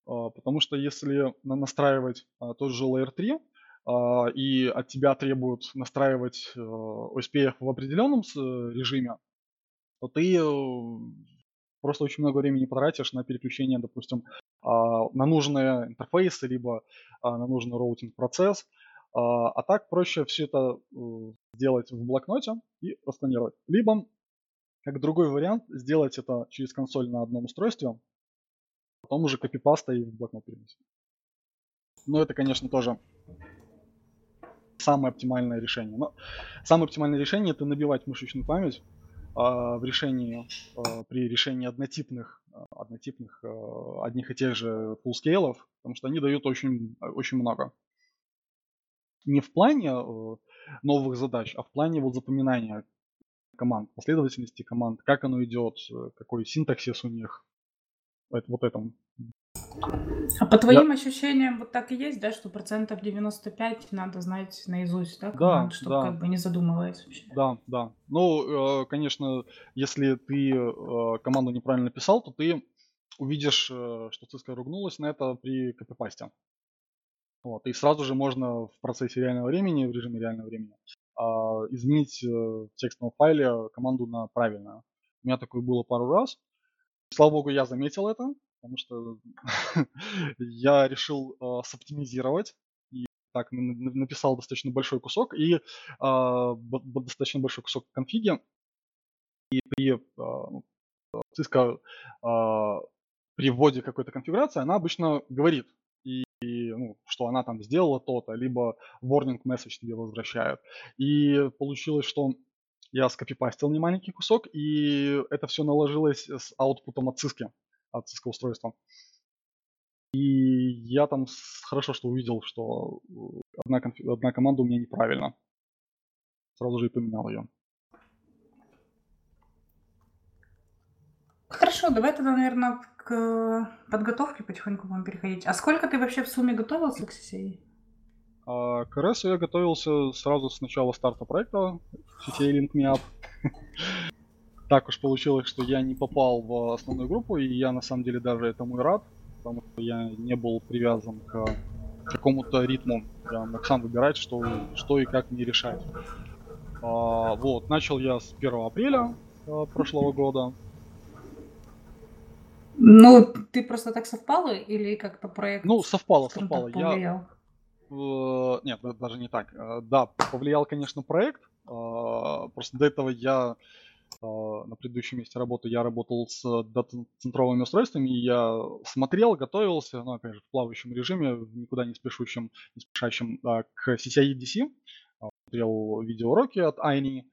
а, потому что если на- настраивать а, тот же Layer 3, а, и от тебя требуют настраивать э, OSPF в определенном с- режиме, то ты э, просто очень много времени потратишь на переключение, допустим, а, на нужные интерфейсы, либо а, на нужный routing-процесс. А а так проще все это э, сделать в блокноте и распланировать. Либо, как другой вариант, сделать это через консоль на одном устройстве, потом уже копипаста и в блокнот перенести. Но это, конечно, тоже самое оптимальное решение. Но самое оптимальное решение это набивать мышечную память в решении а, при решении однотипных а, однотипных а, одних и тех же фуллскейлов, потому что они дают очень очень много. Не в плане э, новых задач, а в плане вот запоминания команд, последовательности команд, как оно идет, э, какой синтаксис у них. Вот этом. А по твоим ощущениям вот так и есть, да, что процентов 95 надо знать наизусть, да, Да, чтобы да. как бы не задумываясь вообще. Да, да. Ну, э, конечно, если ты э, команду неправильно писал, то ты увидишь, э, что циска ругнулась на это при копипасте. Вот, и сразу же можно в процессе реального времени, в режиме реального времени, а, изменить в текстовом файле команду на правильную. У меня такое было пару раз. Слава богу, я заметил это, потому что [LAUGHS] я решил э, соптимизировать и так написал достаточно большой кусок и б- достаточно большой кусок конфиги. И при ну, Cisco а, при вводе какой-то конфигурации она обычно говорит, и, и, ну, что она там сделала то-то, либо warning message тебе возвращает. И получилось, что я скопипастил немаленький кусок, и это все наложилось с аутпутом от Cisco, от Cisco устройства. И я там хорошо, что увидел, что э, одна, конфи- одна команда у меня неправильно. Сразу же и поменял ее. Хорошо, давай тогда, наверное, к подготовке потихоньку будем переходить. А сколько ты вообще в сумме готовился к CCA? А к РС я готовился сразу с начала старта проекта CTA Link Me Up. Так уж получилось, что я не попал в основную группу, и я на самом деле даже этому и рад, потому что я не был привязан к какому-то ритму. Я мог сам выбирать, что, что и как мне решать. А, вот, начал я с 1 апреля а, прошлого года. Ну, ты просто так совпало или как-то проект, Ну, совпало, совпало. Я? Э, Нет, да- даже не так. Э, Да, повлиял, конечно, проект. Э, Просто до этого я на предыдущем месте работы я работал с дата-центровыми устройствами, и я смотрел, готовился, ну, опять же, в плавающем режиме, никуда не спешущем, не спешащем а, к CCI DC. А, Смотрел видеоуроки от Айни.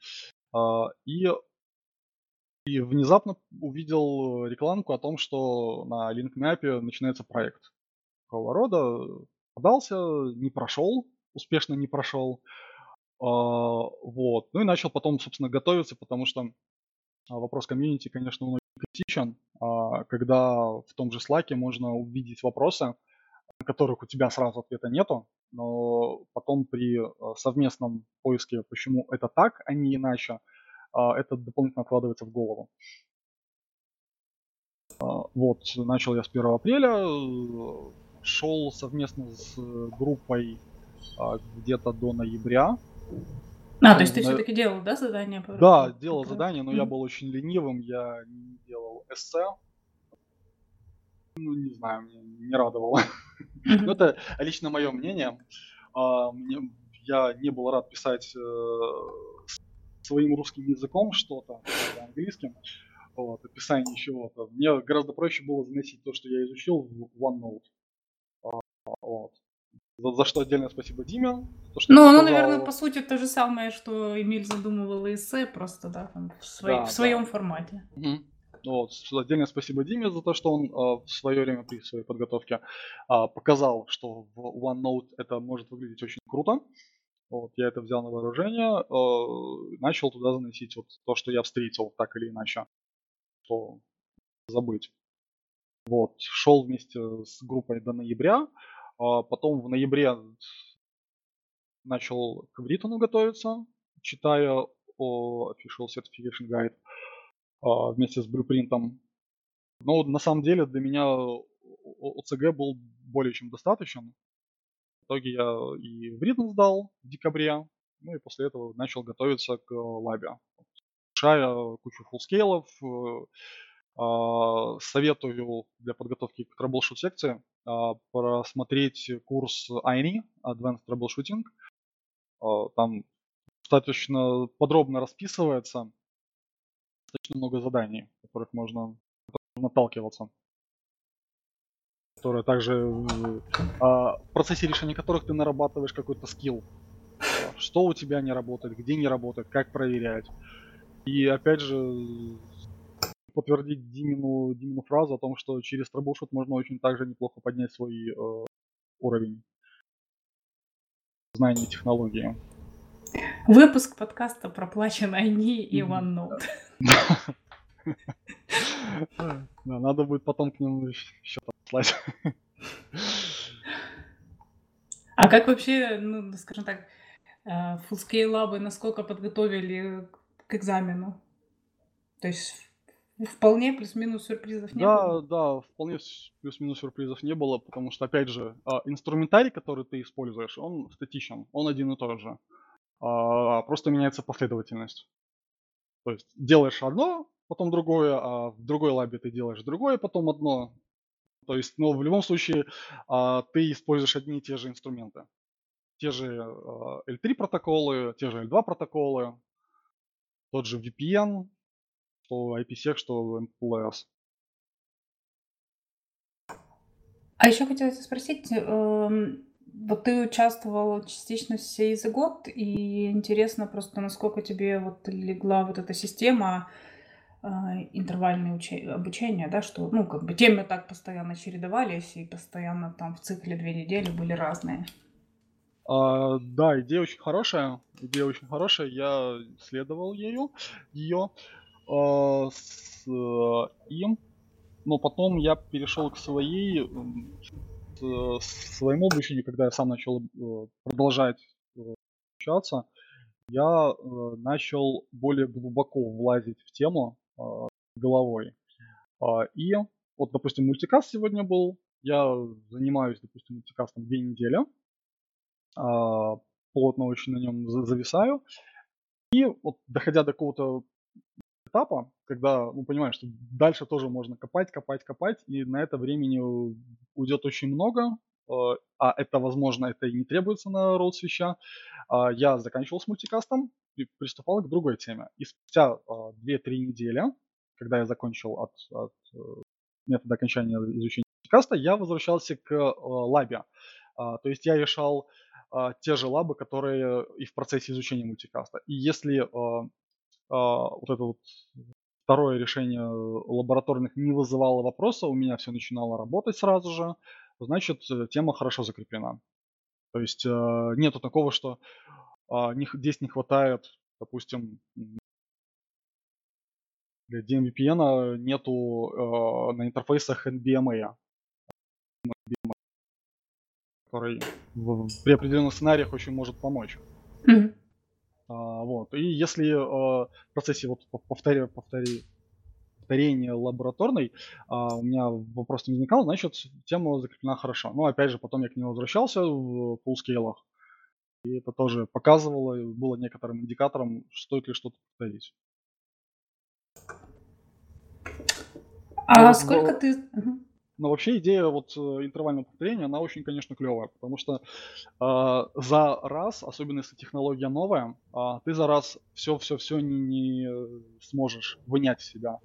а, И и внезапно увидел рекламку о том, что на LinkMap начинается проект такого рода. Подался, не прошел, успешно не прошел. А, Вот. Ну и начал потом, собственно, готовиться, потому что а, вопрос комьюнити, конечно, многих критичен. а, когда в том же Slack можно увидеть вопросы, на которых у тебя сразу ответа нету, но потом при совместном поиске, почему это так, а не иначе, это дополнительно откладывается в голову. Вот, начал я с 1 апреля, шел совместно с группой где-то до ноября. А, то есть ты на... все-таки делал, да, задание? По да, делал задание, но mm-hmm. я был очень ленивым, я не делал эссе. Ну, не знаю, мне не радовало. Mm-hmm. ну, это лично мое мнение. А, мне, я не был рад писать э, своим русским языком что-то, английским. Вот, описание чего-то. Мне гораздо проще было заносить то, что я изучил в OneNote. А, вот. За, за что отдельное спасибо Диме. То, что ну, оно, показал... наверное, по сути то же самое, что Эмиль задумывал эссе, просто, да, там, в, свой, да, в своем да. формате. Угу. Вот, отдельное спасибо Диме за то, что он э, в свое время при своей подготовке э, показал, что в OneNote это может выглядеть очень круто. Вот, я это взял на вооружение, э, начал туда заносить вот то, что я встретил, так или иначе, что забыть. Вот, шел вместе с группой до ноября, потом в ноябре начал к Бритону готовиться, читая о Official Certification Guide а, вместе с блюпринтом. Но на самом деле для меня ОЦГ был более чем достаточен. В итоге я и в Бритон сдал в декабре, ну и после этого начал готовиться к лабе. Решая кучу фуллскейлов, э, а, советую для подготовки к troubleshoot секции а, просмотреть курс AINI, Advanced Troubleshooting. А, там достаточно подробно расписывается, достаточно много заданий, которых можно, наталкиваться. Которые также в процессе решения которых ты нарабатываешь какой-то скилл. Что у тебя не работает, где не работает, как проверять. И опять же, подтвердить Димину, Димину фразу о том, что через трэблшут можно очень также неплохо поднять свой э, уровень знания технологии. Выпуск подкаста проплачен они и OneNote. Надо будет потом к ним еще послать. А как вообще, ну, скажем так, фуллскейл лабы насколько подготовили к экзамену? То есть Вполне плюс-минус сюрпризов не Да, было. да, вполне плюс-минус сюрпризов не было, потому что, опять же, а, инструментарий, который ты используешь, он статичен, он один и тот же. А, просто меняется последовательность. То есть делаешь одно, потом другое, а в другой лабе ты делаешь другое, потом одно. То есть, но в любом случае а, ты используешь одни и те же инструменты. Те же L3 протоколы, те же L2 протоколы, тот же VPN, что IPsec, что MPLS. А еще хотелось спросить, эм, вот ты участвовал частично в сей за год, и интересно просто, насколько тебе вот легла вот эта система э, интервальное уче- обучения, да, что, ну, как бы темы так постоянно чередовались, и постоянно там в цикле две недели были разные. А, да, идея очень хорошая, идея очень хорошая, я следовал ею, ее. Э, с э, им, но потом я перешел к своей, к своему обучению, когда я сам начал э, продолжать общаться, я начал более глубоко влазить в тему головой. А, и вот, допустим, мультикаст сегодня был, я занимаюсь, допустим, мультикастом две недели, а, плотно очень на нем зависаю, и вот доходя до какого-то этапа, когда, ну, понимаешь, что дальше тоже можно копать, копать, копать, и на это времени уйдет очень много, э, а это, возможно, это и не требуется на роуд свеча. А я заканчивал с мультикастом и приступал к другой теме. И спустя 2-3 недели, когда я закончил от, от э, метода окончания изучения мультикаста, я возвращался к э, лабе. А, то есть я решал те же лабы, которые и в процессе изучения мультикаста. И если а, вот это вот второе решение лабораторных не вызывало вопроса, у меня все начинало работать сразу же, значит, э, тема хорошо закреплена. То есть э, нету такого, что а, здесь не хватает, допустим, для DMVPN нету э, на интерфейсах NBMA, который в, при определенных сценариях очень может помочь. А, вот. И если э, в процессе вот повторя, повтори- повторения лабораторной а, у меня вопрос не возникал, значит, тема закреплена хорошо. Но опять же, потом я к ней возвращался в фуллскейлах, и это тоже показывало, было некоторым индикатором, стоит ли что-то повторить. А вот, сколько но- ты... Но вообще идея вот э, интервального повторения, она очень, конечно, клевая, потому что а, за раз, особенно если технология новая, а, ты за раз все-все-все не, не э, сможешь вынять себя.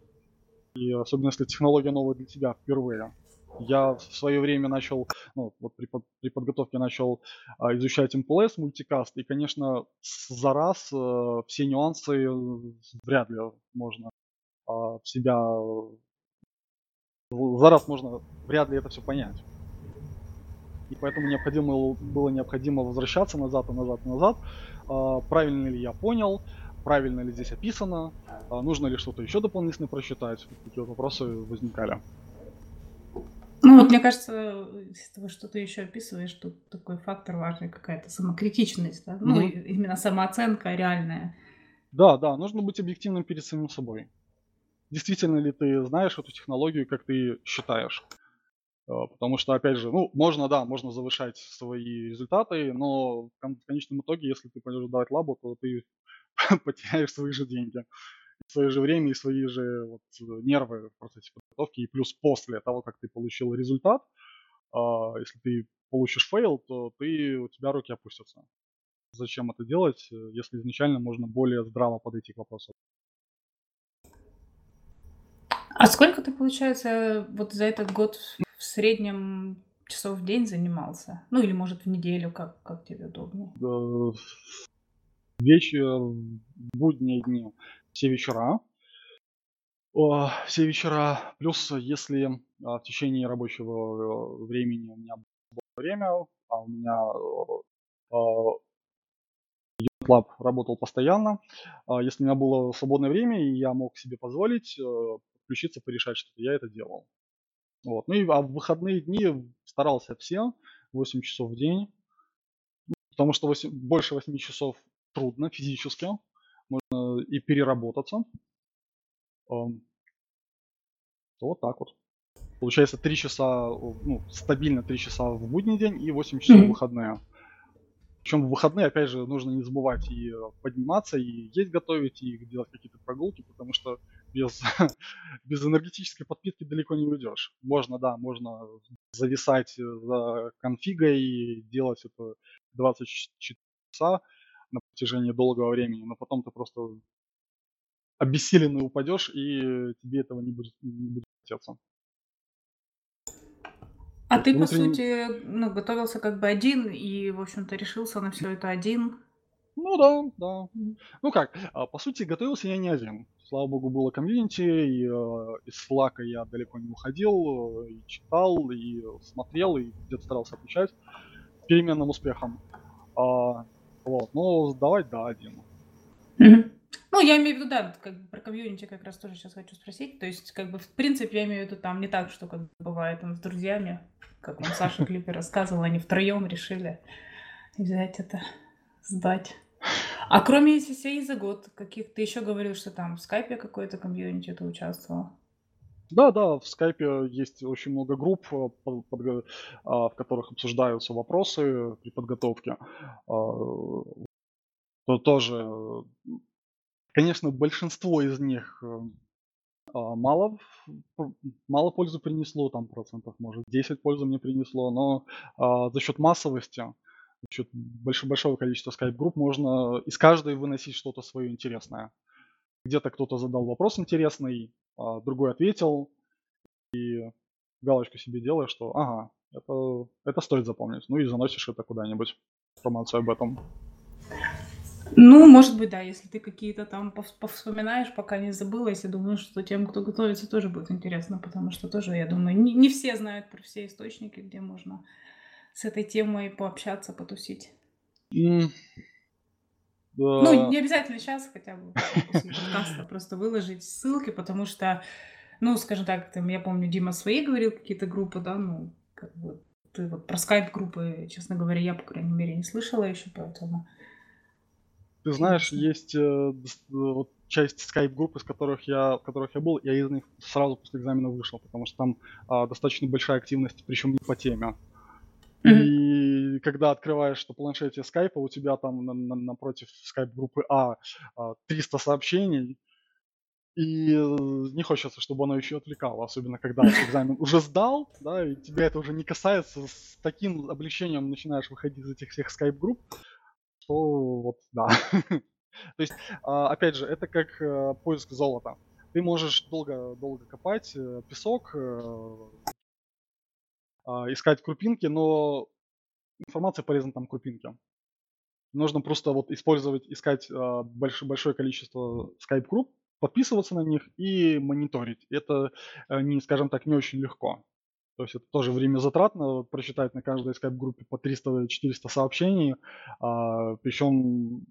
И особенно если технология новая для тебя впервые. Я в свое время начал, ну, вот при, при подготовке начал а, изучать MPLS, мультикаст, и, конечно, за раз э, все нюансы э, вряд ли можно а, в себя э, за раз можно вряд ли это все понять. И поэтому необходимо было необходимо возвращаться назад и назад и назад. А, правильно ли я понял, правильно ли здесь описано, а, нужно ли что-то еще дополнительно прочитать. Такие вот вопросы возникали. Ну, вот мне кажется, что ты еще описываешь, тут такой фактор важный, какая-то самокритичность, да? Ну, и именно самооценка реальная. Да, да, нужно быть объективным перед самим собой. Действительно ли ты знаешь эту технологию, как ты считаешь? А, Потому что, опять же, ну, можно, да, можно завышать свои результаты, но в кон- в конечном итоге, если ты пойдешь давать лабу, то ты [LAUGHS] потеряешь свои же деньги, свое же время и свои же вот, э, нервы в процессе подготовки. И плюс после того, как ты получил результат, а, если ты получишь fail, то ты, у тебя руки опустятся. Зачем это делать, э, если изначально можно более здраво подойти к вопросу? А сколько ты, получается, вот за этот год в среднем часов в день занимался? Ну, или, может, в неделю, как, как тебе удобнее? Э, вечер, будние дни, все вечера. Все вечера. Плюс, если а, в течение рабочего э, времени у меня было время, а у меня э, Lab работал постоянно, а если у меня было свободное время, и я мог себе позволить включиться, порешать что-то, я это делал. Вот. Ну и а в выходные дни старался все, 8 часов в день, потому что 8 больше 8 часов трудно физически, можно и переработаться. То вот так вот. Получается 3 часа, ну, стабильно 3 часа в будний день и 8 часов в выходные. Причем в выходные, опять же, нужно не забывать и подниматься, и есть готовить, и делать какие-то прогулки, потому что без, [LAUGHS] без энергетической подпитки далеко не уйдешь. Можно, да, можно зависать э, за конфигой и делать это 24 часа на протяжении долгого времени, но потом ты просто обессиленный упадешь, и тебе этого не будет, не будет хотеться. А ты, по Внутренне- сути, ну, готовился как бы один и, в общем-то, решился на все это один. Ну да, да. Ну как, а, по сути, готовился я не один. Слава богу, было комьюнити, и э, из Slack я далеко не уходил, э, и читал, и смотрел, и где-то старался отвечать переменным успехом. А, вот, но сдавать, да, один. Ну, я имею в виду, да, как бы про комьюнити как раз тоже сейчас хочу спросить. То есть, как бы, в принципе, я имею в виду там не так, что как бывает там с друзьями, как вам Саша Клипер рассказывал, они втроем решили взять это, сдать. А кроме ECCA за год, каких ты еще говорил, что там в скайпе какой-то комьюнити ты участвовал? Да, да, в скайпе есть очень много групп, э, под- подго- а, в которых обсуждаются вопросы при подготовке. А, То тоже, конечно, большинство из них а, мало, мало пользы принесло, там процентов, может, 10 пользы мне принесло, но а, за счет массовости, больш- большого количества скайп-групп можно из каждой выносить что-то свое интересное. Где-то кто-то задал вопрос интересный, а другой ответил, и галочку себе делаешь, что ага, это, это стоит запомнить. Ну и заносишь это куда-нибудь, информацию об этом. Ну, может быть, да, если ты какие-то там пов- повспоминаешь, пока не забылась, я думаю, что тем, кто готовится, тоже будет интересно, потому что тоже, я думаю, не, не все знают про все источники, где можно с этой темой пообщаться, потусить. М, Ну, не обязательно сейчас, хотя бы после подкаста просто выложить ссылки, потому что, ну, скажем так, там, я помню, Дима свои говорил какие-то группы, да, ну, как бы, ты вот про скайп-группы, честно говоря, я, по крайней мере, не слышала еще, поэтому... Ты знаешь, есть э, вот часть скайп-групп, из которых я, в которых я был, я из них сразу после экзамена вышел, потому что там а, достаточно большая активность, причем не по теме. И когда открываешь на планшете скайпа, у тебя там на, на, напротив скайп-группы А 300 а, сообщений, и не хочется, чтобы оно еще отвлекало, особенно когда [LAUGHS] экзамен уже сдал, да, и тебя это уже не касается, с таким облегчением начинаешь выходить из этих всех скайп-групп, что вот, да. [LAUGHS] То есть, а, опять же, это как э, поиск золота. Ты можешь долго, долго копать э, песок, э, искать крупинки, но информация полезна там крупинки. Нужно просто вот использовать, искать а, большое, большое количество скайп-групп, подписываться на них и мониторить. Это, не, скажем так, не очень легко. То есть это тоже время затратно, прочитать на каждой скайп-группе по 300-400 сообщений, а, причем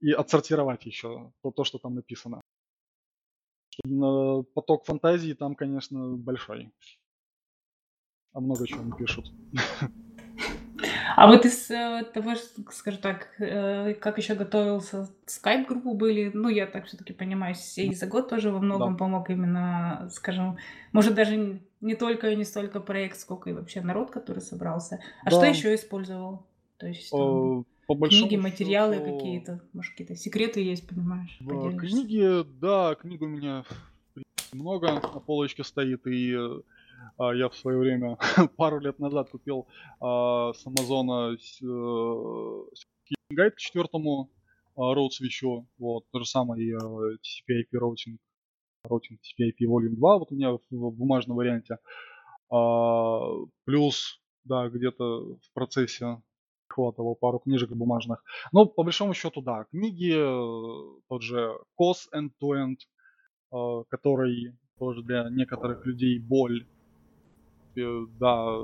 и отсортировать еще то, то, что там написано. Поток фантазии там, конечно, большой а много чего не пишут. А вот из э, того, скажем так, э, как еще готовился, скайп-группу были, ну, я так все-таки понимаю, сей за год тоже во многом Да. помог именно, скажем, может, даже не только и не столько проект, сколько и вообще народ, который собрался. А что Да, еще использовал? То есть там э, по книги, материалы счету, какие-то, может, какие-то секреты есть, понимаешь, поделишься. книге, да, книг у меня много на полочке стоит, и я в свое время [LAUGHS] пару лет назад купил а, с Амазона гайд к четвертому а, route. Вот, то же самое и TCP/IP routing, routing TCP/IP Volume 2, вот у меня в, бумажном варианте. А, плюс, да, где-то в процессе хватало пару книжек бумажных. Но по большому счету, да, книги, тот же COS End-to-End, который тоже для некоторых людей боль принципе, да,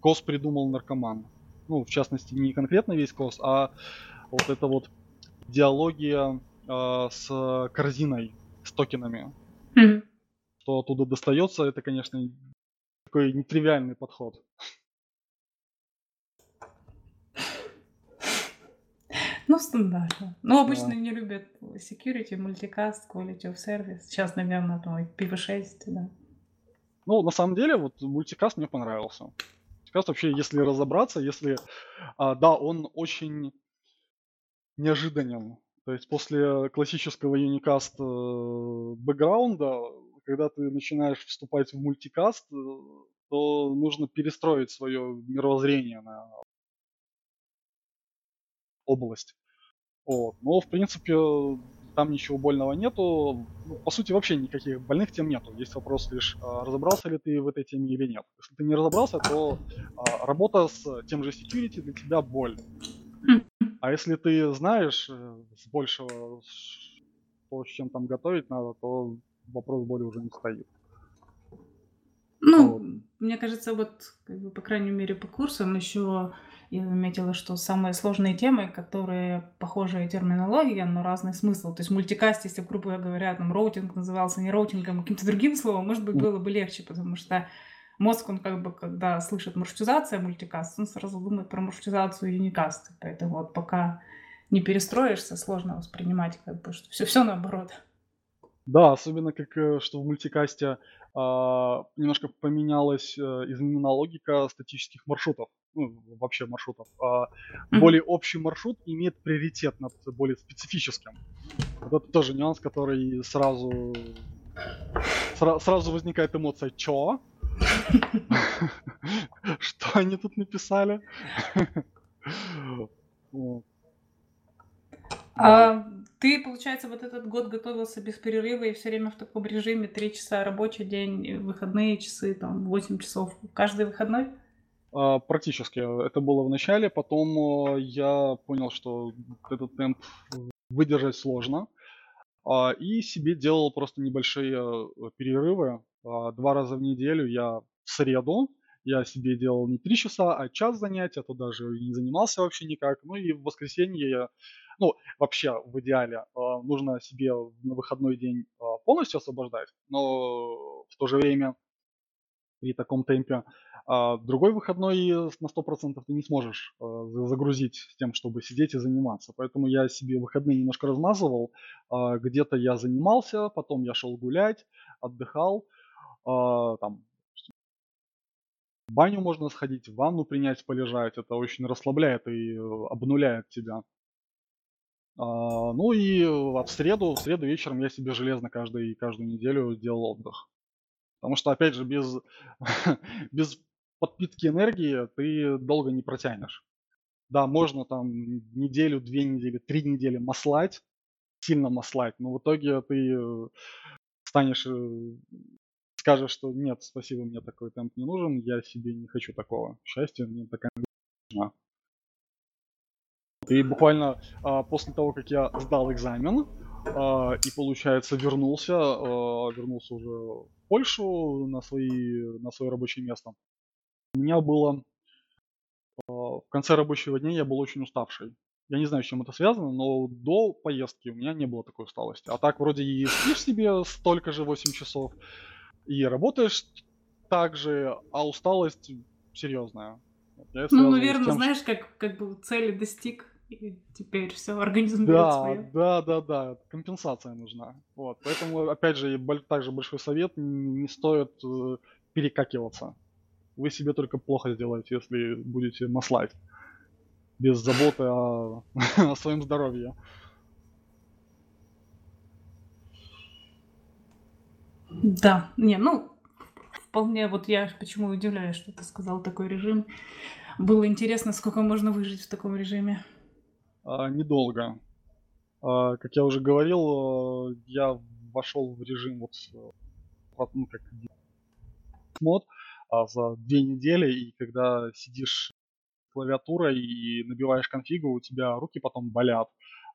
КОС придумал наркоман. Ну, в частности, не конкретно весь КОС, а вот это вот диалогия э, с корзиной, с токенами. Mm-hmm. Что оттуда достается, это, конечно, такой нетривиальный подход. Ну, стандартно. Ну, обычно да. не любят security, multicast, quality of service. Сейчас, наверное, там PV6, да. Ну, на самом деле, вот мультикаст мне понравился. Мультикаст вообще, если разобраться, если... А, да, он очень неожиданен. То есть после классического юникаст э, бэкграунда, когда ты начинаешь вступать в мультикаст, э, то нужно перестроить свое мировоззрение на область. Вот. Но, в принципе, там ничего больного нету. Ну, по сути, вообще никаких больных тем нету. Есть вопрос лишь, а, разобрался ли ты в этой теме или нет. Если ты не разобрался, то а, работа с тем же security для тебя боль. А если ты знаешь э, с большего, то, с чем там готовить надо, то вопрос боли уже не стоит. Ну, вот. мне кажется, вот, как бы, по крайней мере, по курсам еще я заметила, что самые сложные темы, которые похожая терминология, но разный смысл. То есть multicast, если, грубо говоря, там routing назывался не роутингом, а каким-то другим словом, может быть, было бы легче, потому что мозг, он как бы, когда слышит маршрутизация multicast, он сразу думает про маршрутизацию юникаста. Поэтому вот пока не перестроишься, сложно воспринимать, как бы, что все, все наоборот. Да, особенно как э, что в мультикасте э, немножко поменялась, э, изменена логика статических маршрутов ну, вообще маршрутов, а более общий маршрут имеет приоритет над более специфическим. Вот это тоже нюанс, который сразу сра- сразу возникает эмоция «Чё?» [LAUGHS] Что они тут написали? А ты, получается, вот этот год готовился без перерыва и все время в таком режиме, три часа рабочий день, выходные часы, там, 8 часов каждый выходной? А, практически. Это было в начале, потом э, я понял, что этот темп выдержать сложно. А, и себе делал просто небольшие э, перерывы. А, два раза в неделю я в среду Я себе делал не 3 часа, а час занятия, то даже не занимался вообще никак. Ну и в воскресенье я, ну, вообще в идеале а, нужно себе на выходной день а, полностью освобождать, но в то же время при таком темпе а другой выходной на 100% ты не сможешь а, за- загрузить с тем, чтобы сидеть и заниматься. Поэтому я себе выходные немножко размазывал. А, Где-то я занимался, потом я шел гулять, отдыхал. А, Там в баню можно сходить, в ванну принять, полежать. Это очень расслабляет и э, обнуляет тебя. Ну и э, в среду, в среду вечером я себе железно каждый, каждую неделю делал отдых. Потому что, опять же, без, [LAUGHS] без подпитки энергии ты долго не протянешь. Да, можно там неделю, две недели, три недели маслать, сильно маслать, но в итоге ты э, станешь, э, скажешь, что нет, спасибо, мне такой темп не нужен, я себе не хочу такого счастья, мне такая нужна. И буквально а, после того, как я сдал экзамен и, получается, вернулся, а, вернулся уже в Польшу на, свои, на свое рабочее место, у меня было а, в конце рабочего дня я был очень уставший. Я не знаю, с чем это связано, но до поездки у меня не было такой усталости. А так вроде и спишь себе столько же 8 часов, и работаешь так же, а усталость серьезная. Я Ну, наверное, тем, знаешь, как, как бы цели достиг, и теперь все, организм Да, свое. да, да, да, компенсация нужна. Вот, поэтому, опять же, также большой совет, не стоит э, перекакиваться. Вы себе только плохо сделаете, если будете маслать. Без заботы о, [LAUGHS] о своем здоровье. Да, не, ну, вполне, вот я почему удивляюсь, что ты сказал такой режим. Было интересно, сколько можно выжить в таком режиме. А, недолго. А, как я уже говорил, э, я вошел в режим вот ну, как мод а, за две недели, и когда сидишь клавиатурой и набиваешь конфигу, у тебя руки потом болят,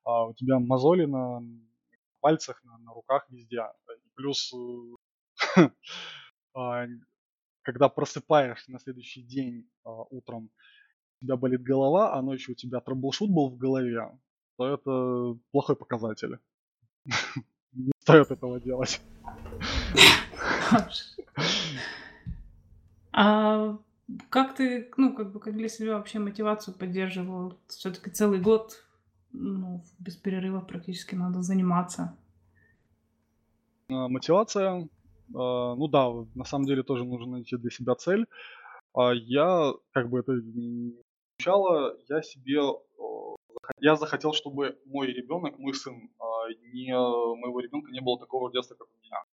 а у тебя мозоли на пальцах, на, на руках везде. И плюс, [LAUGHS] а, когда просыпаешься на следующий день а, утром, тебя болит голова, а ночью у тебя трэблшут был в голове, то это плохой показатель. [LAUGHS] Не стоит этого делать. [LAUGHS] А как ты, ну, как бы, как для себя вообще мотивацию поддерживал? Все-таки целый год, ну, без перерыва практически надо заниматься. А, Мотивация, а, ну да, на самом деле тоже нужно найти для себя цель. А Я, как бы это звучало, я себе, заха- я захотел, чтобы мой ребенок, мой сын, а, не, моего ребенка не было такого детства, как у меня.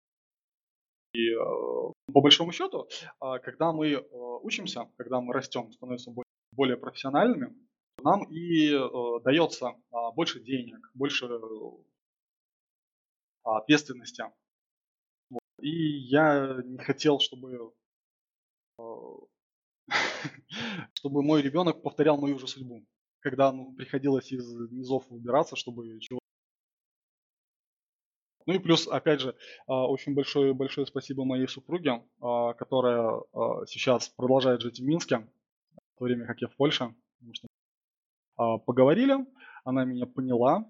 И э, по большому счету, а, когда мы э, учимся, когда мы растем, становимся бо- более профессиональными, нам и э, дается а, больше денег, больше э, ответственности. И я не хотел, чтобы э, [LAUGHS] чтобы мой ребенок повторял мою же судьбу, когда ну, приходилось из низов выбираться, чтобы чего. Ну и плюс, опять же, а, очень большое, большое спасибо моей супруге, а, которая а, сейчас продолжает жить в Минске, в то время как я в Польше. Поговорили, она меня поняла,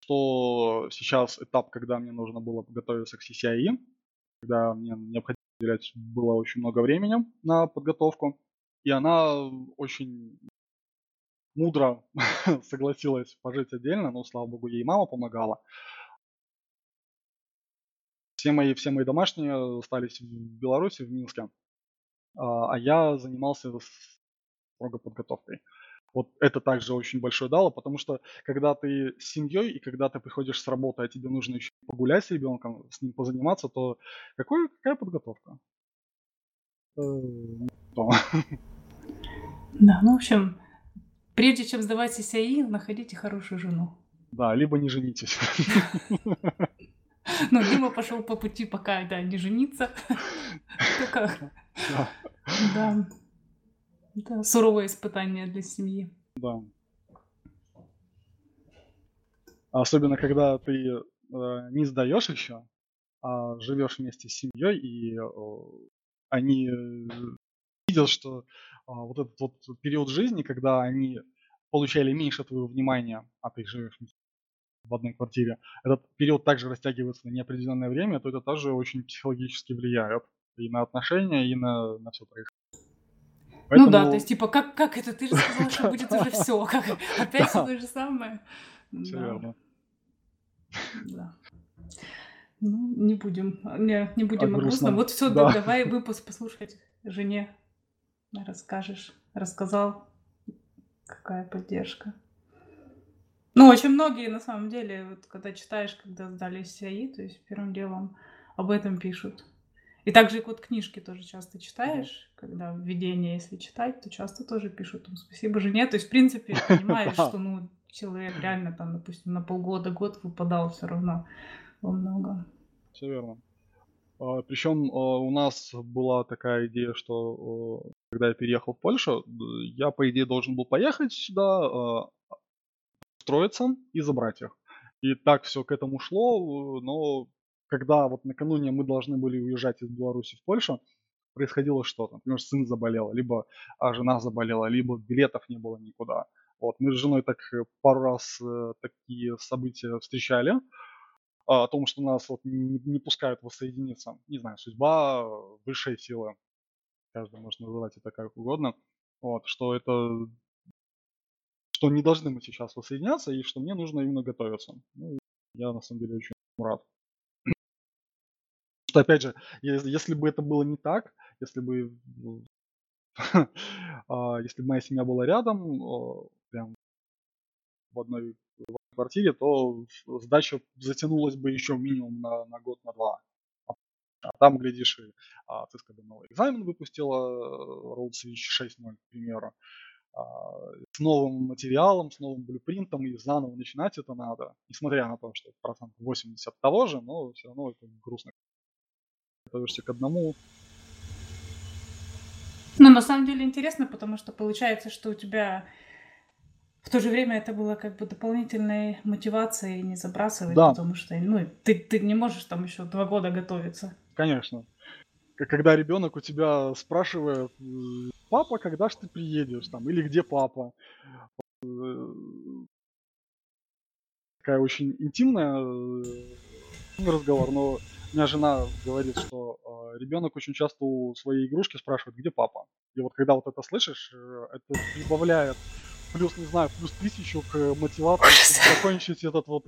что сейчас этап, когда мне нужно было подготовиться к CCIE, когда мне необходимо уделять было очень много времени на подготовку, и она очень мудро [LAUGHS] согласилась пожить отдельно, но, слава богу, ей мама помогала. Все мои, все мои домашние остались в Беларуси, в Минске, а а я занимался строго подготовкой. Вот это также очень большое дало, потому что когда ты с семьей и когда ты приходишь с работы, а тебе нужно еще погулять с ребенком, с ним позаниматься, то какой, какая подготовка? Э. Да, ну, в общем, прежде чем сдавать CCI, находите хорошую жену. Да, либо не женитесь. Ну, Дима пошел по пути пока, да, не жениться. [LAUGHS] Только, Да, да, суровое испытание для семьи. да. Особенно, когда ты э, не сдаешь еще, а живешь вместе с семьей, и э, они э, видел, что а, вот этот вот период жизни, когда они получали меньше твоего внимания, а ты живешь в одной квартире, этот период также растягивается на неопределенное время, то это тоже очень психологически влияет и на отношения, и на, на все происходящее. Ну да, то есть типа, как, как это? Ты же сказал, что будет уже [LAUGHS] все. Как, опять все то же самое? Все верно. Да. Ну, не будем, не, не будем а грустно. Вот все, да. давай [LAUGHS] выпуск послушать жене. Расскажешь. Рассказал, какая поддержка. Ну, очень многие, на самом деле, вот когда читаешь, когда сдали СИАИ, то есть первым делом об этом пишут. И также вот книжки тоже часто читаешь, когда введение, если читать, то часто тоже пишут там спасибо жене. То есть, в принципе, [LAUGHS] понимаешь, что ну, человек реально там, допустим, на полгода, год выпадал все равно во много. Все верно. А, Причем а, у нас была такая идея, что а, когда я переехал в Польшу, я, по идее, должен был поехать сюда, устроиться и забрать их. И так все к этому шло, но когда вот накануне мы должны были уезжать из Беларуси в Польшу, происходило что-то. Например, сын заболел, либо а, жена заболела, либо билетов не было никуда. Вот, мы с женой так э, пару раз э, такие события встречали, а, о том, что нас вот не, не пускают воссоединиться. Не знаю, судьба, высшие силы, каждый может называть это как угодно. Вот, что это что не должны мы сейчас воссоединяться и что мне нужно именно готовиться. Ну, я на самом деле очень рад что, опять же, если бы это было не так, если бы, [LAUGHS] а, если бы моя семья была рядом, прям в одной квартире, то сдача затянулась бы еще минимум на, на год, на два. А там, глядишь, и а, ты бы новый экзамен выпустила, Road Switch 6.0, к примеру, а, с новым материалом, с новым блюпринтом, и заново начинать это надо. Несмотря на то, что процент 80 того же, но все равно это грустно готовишься к одному. Ну, на самом деле интересно, потому что получается, что у тебя в то же время это было как бы дополнительной мотивацией не забрасывать, да. потому что ну, ты, ты не можешь там еще два года готовиться. Конечно. Когда ребенок у тебя спрашивает, папа, когда же ты приедешь, там, или где папа? Такая очень интимная э, разговор, но меня жена говорит, что э, ребенок очень часто у своей игрушки спрашивает, где папа. И вот когда вот это слышишь, э, это прибавляет плюс, не знаю, плюс тысячу к мотивации, чтобы закончить этот вот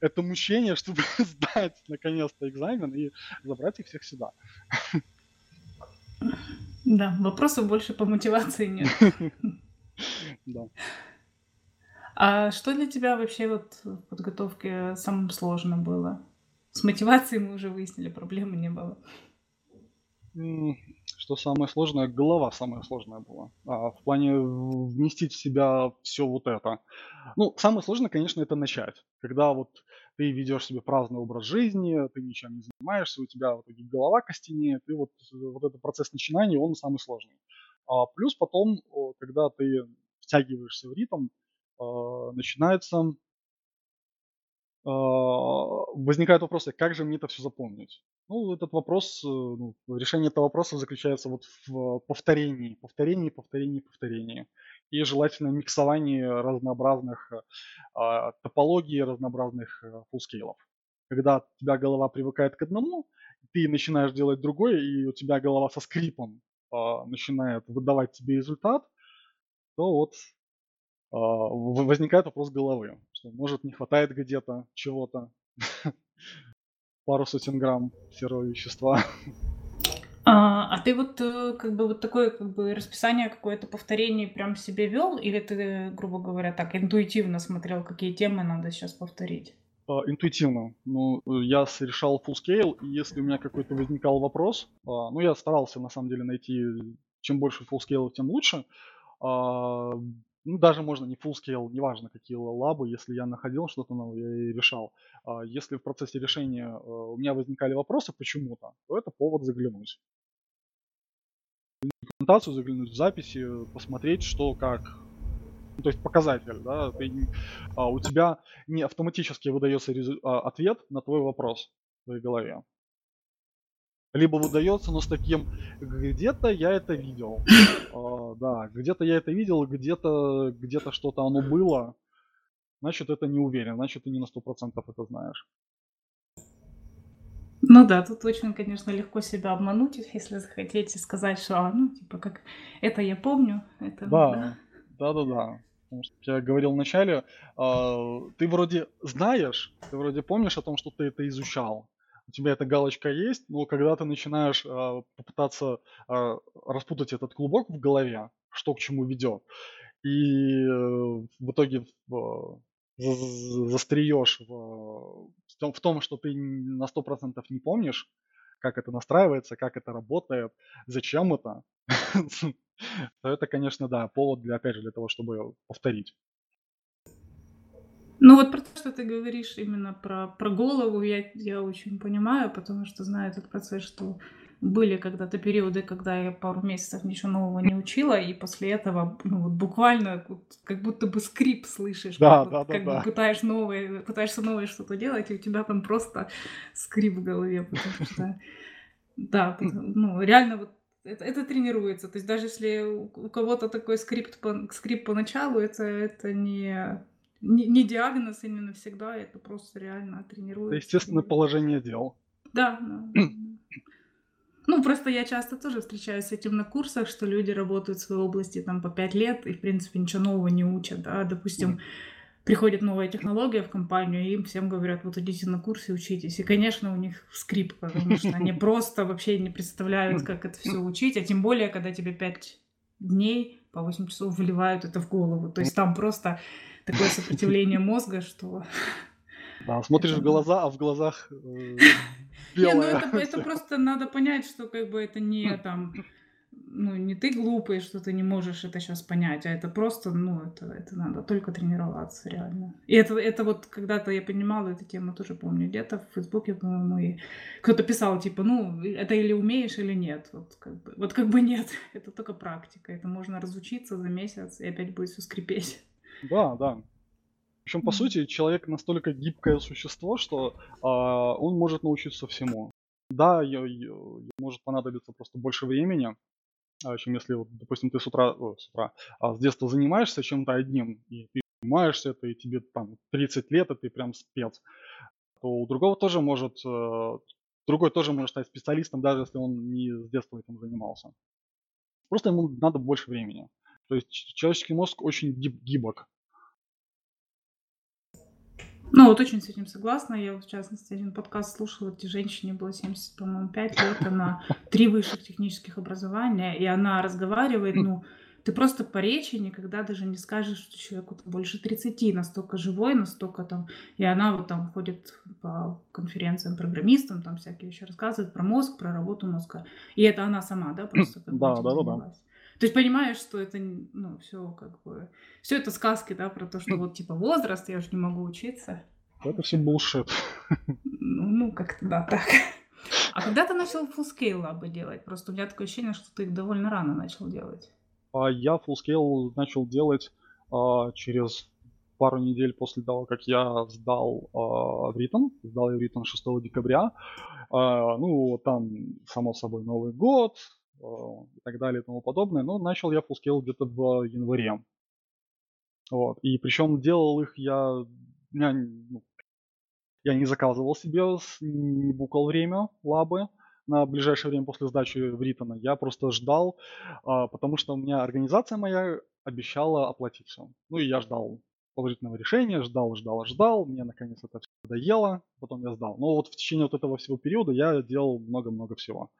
это мучение, [LAUGHS] чтобы сдать наконец-то экзамен и забрать их всех сюда. Да, вопросов больше по мотивации нет. [LAUGHS] Да. А что для тебя вообще вот в подготовке самым сложным было? С мотивацией мы уже выяснили, проблемы не было. Что самое сложное? Голова самая сложная была. А, в плане вместить в себя все вот это. Ну, самое сложное, конечно, это начать. Когда вот ты ведешь себе праздный образ жизни, ты ничем не занимаешься, у тебя в итоге голова костенеет, и вот, вот этот процесс начинания, он самый сложный. А плюс потом, когда ты втягиваешься в ритм, а, начинается а, возникает вопрос, как же мне это все запомнить? Ну, этот вопрос, э, ну, решение этого вопроса заключается вот в повторении, повторении, повторении, повторении. И желательно миксовании разнообразных а, топологий, разнообразных а, фуллскейлов. Когда у тебя голова привыкает к одному, ты начинаешь делать другое, и у тебя голова со скрипом а, начинает выдавать тебе результат, то вот возникает вопрос головы, что может не хватает где-то чего-то, [LAUGHS] пару сотен грамм серого вещества. А, а ты вот э, как бы вот такое как бы расписание какое-то повторение прям себе вел, или ты, грубо говоря, так интуитивно смотрел, какие темы надо сейчас повторить? А, интуитивно. Ну, я решал full scale, и если у меня какой-то возникал вопрос, а, ну, я старался на самом деле найти, чем больше full scale, тем лучше. Ну, даже можно не full scale, неважно какие лабы, если я находил что-то новое, я и решал. А если в процессе решения э, у меня возникали вопросы почему-то, то это повод заглянуть. В документацию заглянуть, в записи, посмотреть, что как. Ну, то есть показатель, да, ты, а, у тебя не автоматически выдается а, ответ на твой вопрос в твоей голове. Либо выдается, но с таким где-то я это видел. А, да, где-то я это видел, где-то где-то что-то оно было. Значит, это не уверен, значит, ты не на сто процентов это знаешь. Ну да, тут очень, конечно, легко себя обмануть, если захотите сказать, что, а, ну, типа, как, это я помню, это, Да, да, да, да. Потому что я говорил вначале, а, ты вроде знаешь, ты вроде помнишь о том, что ты это изучал, у тебя эта галочка есть, но когда ты начинаешь а, попытаться а, распутать этот клубок в голове, что к чему ведет, и э, в итоге за- застреешь в, в том, в том, что ты на 100% не помнишь, как это настраивается, как это работает, зачем это, [LAUGHS] то это, конечно, да, повод для, опять же, для того, чтобы повторить. Ну вот про то, что ты говоришь именно про, про голову, я, я очень понимаю, потому что знаю этот процесс, что были когда-то периоды, когда я пару месяцев ничего нового не учила, и после этого ну, вот буквально как будто бы скрип слышишь, Да, как, да, вот, да, как да. бы пытаешь новое, пытаешься новое что-то делать, и у тебя там просто скрип в голове, потому что да, ну реально вот это, это тренируется. То есть даже если у, кого-то такой скрипт по, скрип поначалу, это, это не, не, не диагноз именно всегда, это просто реально Это тренируется. естественное тренируется. положение дел. Да, да, да, да. Ну, просто я часто тоже встречаюсь с этим на курсах, что люди работают в своей области там по пять лет и, в принципе, ничего нового не учат. Да? Допустим, приходит новая технология в компанию, и им всем говорят, вот идите на курсы, учитесь. И, конечно, у них скрип, потому что они [LAUGHS] просто вообще не представляют, как это все учить, а тем более, когда тебе пять дней по 8 часов вливают это в голову. То есть там просто такое [LAUGHS] сопротивление мозга, что... Да, смотришь в глаза, а в глазах э, [LAUGHS] Не, ну белое. это, это [LAUGHS] просто надо понять, что как бы это не там, ну не ты глупый, что ты не можешь это сейчас понять, а это просто, ну это, это надо только тренироваться реально. И это, это вот когда-то я понимала эту тему, тоже помню, где-то в Фейсбуке, по-моему, и кто-то писал, типа, ну, это или умеешь, или нет. Вот как бы, вот как бы нет, это только практика, это можно разучиться за месяц, и опять будет все скрипеть. Да, да. Причем, по сути, человек настолько гибкое существо, что а, он может научиться всему. Да, е- е- ему может понадобиться просто больше времени, а, чем если, вот, допустим, ты с утра, о, с утра, а, с детства занимаешься чем-то одним, и ты занимаешься это, и тебе там 30 лет, и ты прям спец, то у другого тоже может, э, другой тоже может стать специалистом, даже если он не с детства этим занимался. Просто ему надо больше времени. То есть человеческий мозг очень гиб- гибок. Ну, вот очень с этим согласна. Я, в частности, один подкаст слушала, где женщине было 70, по-моему, 5 лет, она [LAUGHS] три высших технических образования, и она разговаривает, ну, ты просто по речи никогда даже не скажешь, что человеку больше 30, настолько живой, настолько там... И она вот там ходит по конференциям программистам, там всякие вещи рассказывает про мозг, про работу мозга. И это она сама, да, просто Да, да, да, да. То есть понимаешь, что это, ну, все как бы... Все это сказки, да, про то, что вот типа возраст, я уже не могу учиться. Это все bullshit. Ну, ну как-то да, так. А когда ты начал full-scale лабы делать? Просто у меня такое ощущение, что ты их довольно рано начал делать. А я full scale начал делать а, через пару недель после того, как я сдал а, в Ритон. Сдал я в Ритон 6 декабря. А, ну, там, само собой, Новый год и так далее и тому подобное. Но начал я scale где-то в январе. Вот. И причем делал их я... я, ну, я не заказывал себе, не букал время лабы на ближайшее время после сдачи в Ритона. Я просто ждал, а, потому что у меня организация моя обещала оплатить все. Ну и я ждал положительного решения, ждал, ждал, ждал. Мне наконец это все надоело, потом я сдал. Но вот в течение вот этого всего периода я делал много-много всего.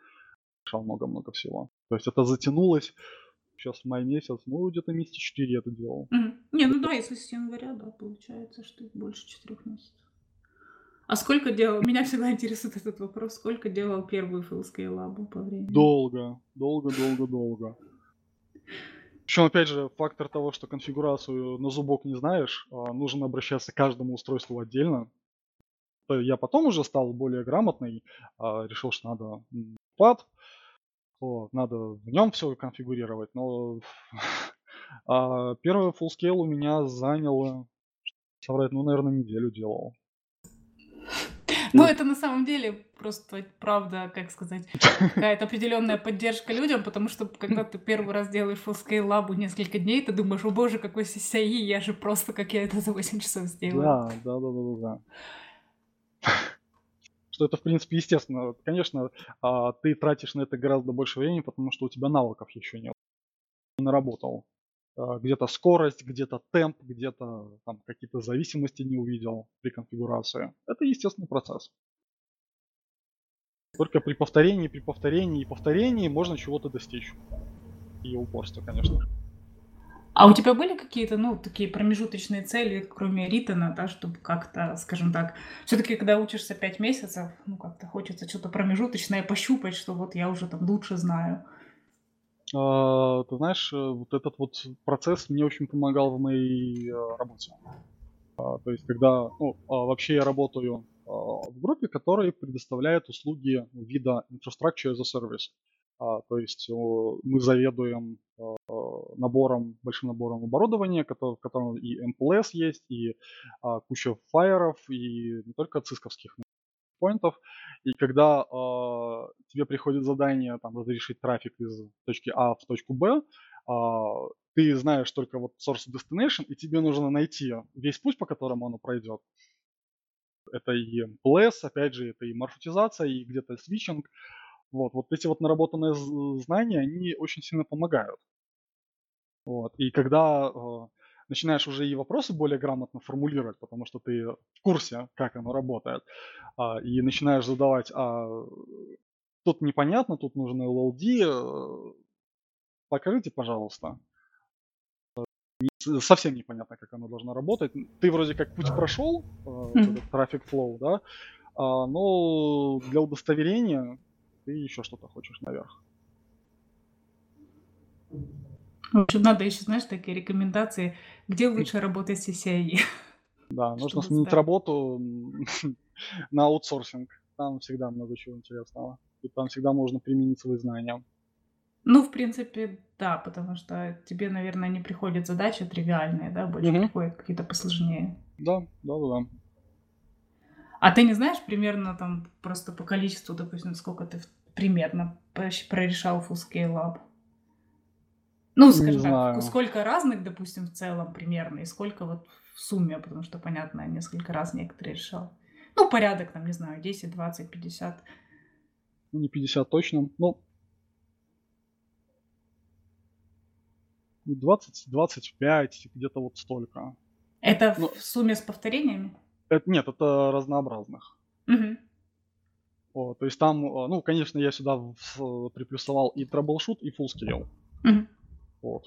Решал много-много всего. То есть это затянулось сейчас май месяц, ну где-то месяца 4 я это делал. Мгм. Не, ну да, если с января, да, получается, что больше четырех месяцев. А сколько делал? Меня всегда интересует этот вопрос. Сколько делал первую full-scale лабу по времени? Долго, долго, долго, долго. Причем, опять же, фактор того, что конфигурацию на зубок не знаешь, а, нужно обращаться к каждому устройству отдельно. Я потом уже стал более грамотный, а, решил, что надо пад, вот, надо в нем все конфигурировать, но [LAUGHS] а, первый full у меня заняло, соврать, ну, наверное, неделю делал. Ну, это на самом деле просто правда, как сказать, [LAUGHS] какая-то определенная поддержка людям, потому что когда ты первый раз делаешь full-scale лабу несколько дней, ты думаешь, о боже, какой CCI, я же просто, как я это за 8 часов сделаю. Да, да, да, да, да. [LAUGHS] Что это, в принципе, естественно. Конечно, а, ты тратишь на это гораздо больше времени, потому что у тебя навыков еще нет. Не наработал. А, где-то скорость, где-то темп, где-то там какие-то зависимости не увидел при конфигурации. Это естественный процесс. Только при повторении, при повторении и повторении можно чего-то достичь. И упорство, конечно. А у тебя были какие-то, ну, такие промежуточные цели, кроме Ритона, да, чтобы как-то, скажем так, все-таки, когда учишься 5 месяцев, ну, как-то хочется что-то промежуточное пощупать, что вот я уже там лучше знаю. А, ты знаешь, э, вот этот вот процесс мне очень помогал в моей э, работе. А, то есть, когда, ну, а, вообще я работаю в группе, которая предоставляет услуги вида Infrastructure as a Service. То есть мы заведуем набором, большим набором оборудования, в котором и MPLS есть, и куча фаеров, и не только цисковских поинтов. И когда э, тебе приходит задание там, разрешить трафик из точки А в точку Б, э, ты знаешь только вот source destination, и тебе нужно найти весь путь, по которому оно пройдет. Это и MPLS, опять же, это и маршрутизация, и где-то свитчинг. Вот, вот эти вот наработанные знания, они очень сильно помогают. Вот. И когда э, начинаешь уже и вопросы более грамотно формулировать, потому что ты в курсе, как оно работает, а, и начинаешь задавать, а тут непонятно, тут нужно LLD, э, покажите, пожалуйста. Совсем непонятно, как оно должно работать. Ты вроде как путь прошел, mm-hmm. трафик flow, да, а, но для удостоверения ты еще что-то хочешь наверх. В общем, надо еще, знаешь, такие рекомендации, где лучше работать с CCIE. Да, [LAUGHS] нужно сменить работу [LAUGHS] на аутсорсинг. Там всегда много чего интересного. И там всегда можно применить свои знания. Ну, в принципе, да, потому что тебе, наверное, не приходят задачи тривиальные, да, больше угу. приходят какие-то посложнее. Да, да, да, да. А ты не знаешь примерно там просто по количеству, допустим, сколько ты примерно прорешал Full Scale Lab? Ну, скажем так, сколько разных, допустим, в целом примерно, и сколько вот в сумме, потому что, понятно, несколько раз некоторые решал. Ну, порядок, там, не знаю, 10, 20, 50. Ну, не 50 точно, ну, 20, 25, где-то вот столько. Это ну, в сумме с повторениями? Это, нет, это разнообразных. Угу. О, то есть там, ну, конечно, я сюда приплюсовал и troubleshoot, и full scale. Угу. Вот.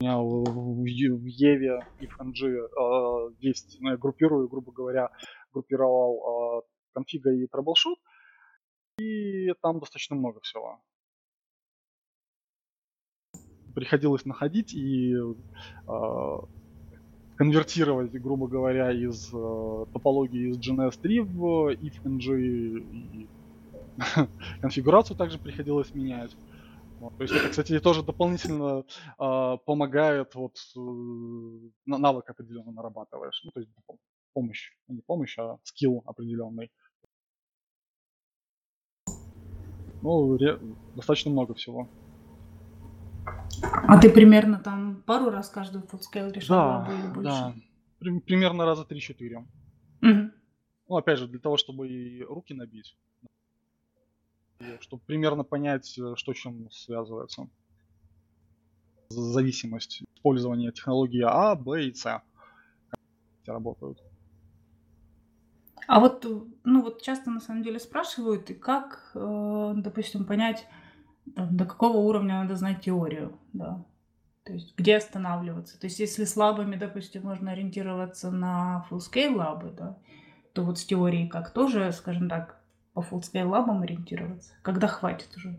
У меня в, в, в Еве и в Ханджи э, есть, ну, я группирую, грубо говоря, группировал э, конфига и troubleshoot, и там достаточно много всего. Приходилось находить и э, конвертировать, грубо говоря, из э, топологии из GNS3 в IFNG и [LAUGHS] конфигурацию также приходилось менять. Вот, то есть это, кстати, тоже дополнительно э, помогает, вот э, навык определенно нарабатываешь. Ну, то есть помощь, не помощь, а скилл определенный. Ну, ре- достаточно много всего. А ты примерно там пару раз каждую фудскейл решал да, или больше? Да, примерно раза 3-4. Угу. Ну, опять же, для того, чтобы и руки набить чтобы примерно понять, э, что чем связывается. Зависимость использования технологии А, Б и С работают. А вот, ну вот часто на самом деле спрашивают, и как, э, допустим, понять, там, до какого уровня надо знать теорию, да, то есть где останавливаться. То есть если слабыми, допустим, можно ориентироваться на full-scale лабы, да, то вот с теорией как тоже, скажем так, по full лабам ориентироваться? Когда хватит уже?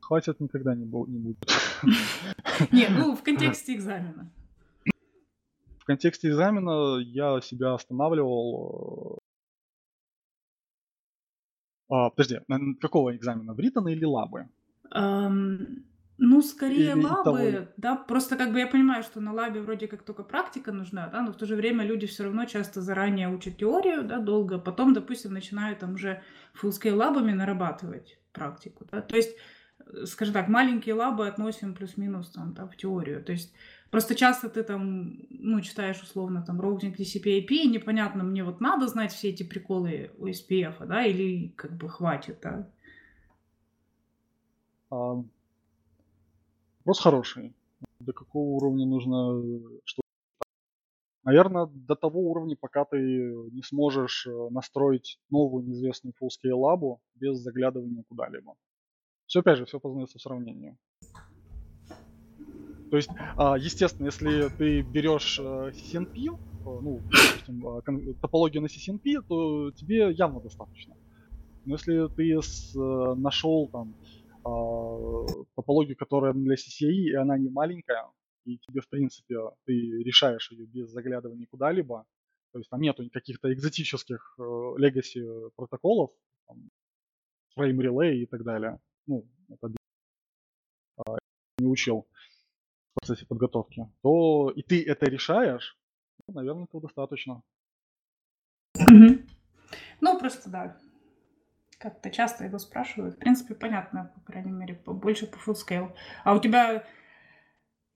Хватит никогда не, не будет. [LAUGHS] Не, ну в контексте экзамена. В контексте экзамена я себя останавливал... Э, а, подожди, какого экзамена? Вритона или лабы? Um, Ну, скорее Или и того, лабы, да, просто как бы я понимаю, что на лабе вроде как только практика нужна, да, но в то же время люди все равно часто заранее учат теорию, да, долго, а потом, допустим, начинают там уже full-scale лабами нарабатывать практику, да, то есть, э, скажем так, маленькие лабы относим плюс-минус там, да, в теорию, то есть просто часто ты там, ну, читаешь условно там routing TCP IP, и непонятно, мне вот надо знать все эти приколы OSPF, да, или как бы хватит, да. Вопрос хороший. До какого уровня нужно что Наверное, до того уровня, пока ты не сможешь э, настроить новую неизвестную full-scale лабу без заглядывания куда-либо. Все, опять же, все познается в сравнении. То есть, а, естественно, если ты берешь э, CCNP, э, ну, допустим, а, топологию на CCNP, то тебе явно достаточно. Но если ты нашел там топологию, которая для CCI, и она не маленькая, и тебе, в принципе, ты решаешь ее без заглядывания куда-либо, то есть там нету каких-то экзотических legacy протоколов, там, frame relay и так далее. Ну, это а, не учил в процессе подготовки, то и ты это решаешь, ну, наверное, этого достаточно. Мгм. Ну, просто да. Как-то часто его спрашивают. В принципе, понятно, по крайней мере, больше по scale. А у тебя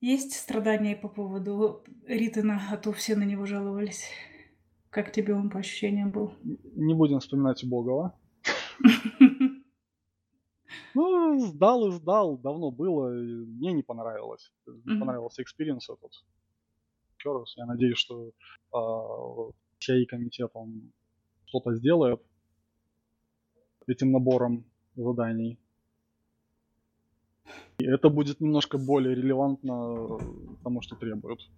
есть страдания по поводу Ритена, а то все на него жаловались. Как тебе он по ощущениям был? Не будем вспоминать убогого. Ну, сдал и сдал, давно было, мне не понравилось. Не понравился experience этот. Еще раз, я надеюсь, что а, CCIE комитет он что-то сделает этим набором заданий. И это будет немножко более релевантно тому, что требуют.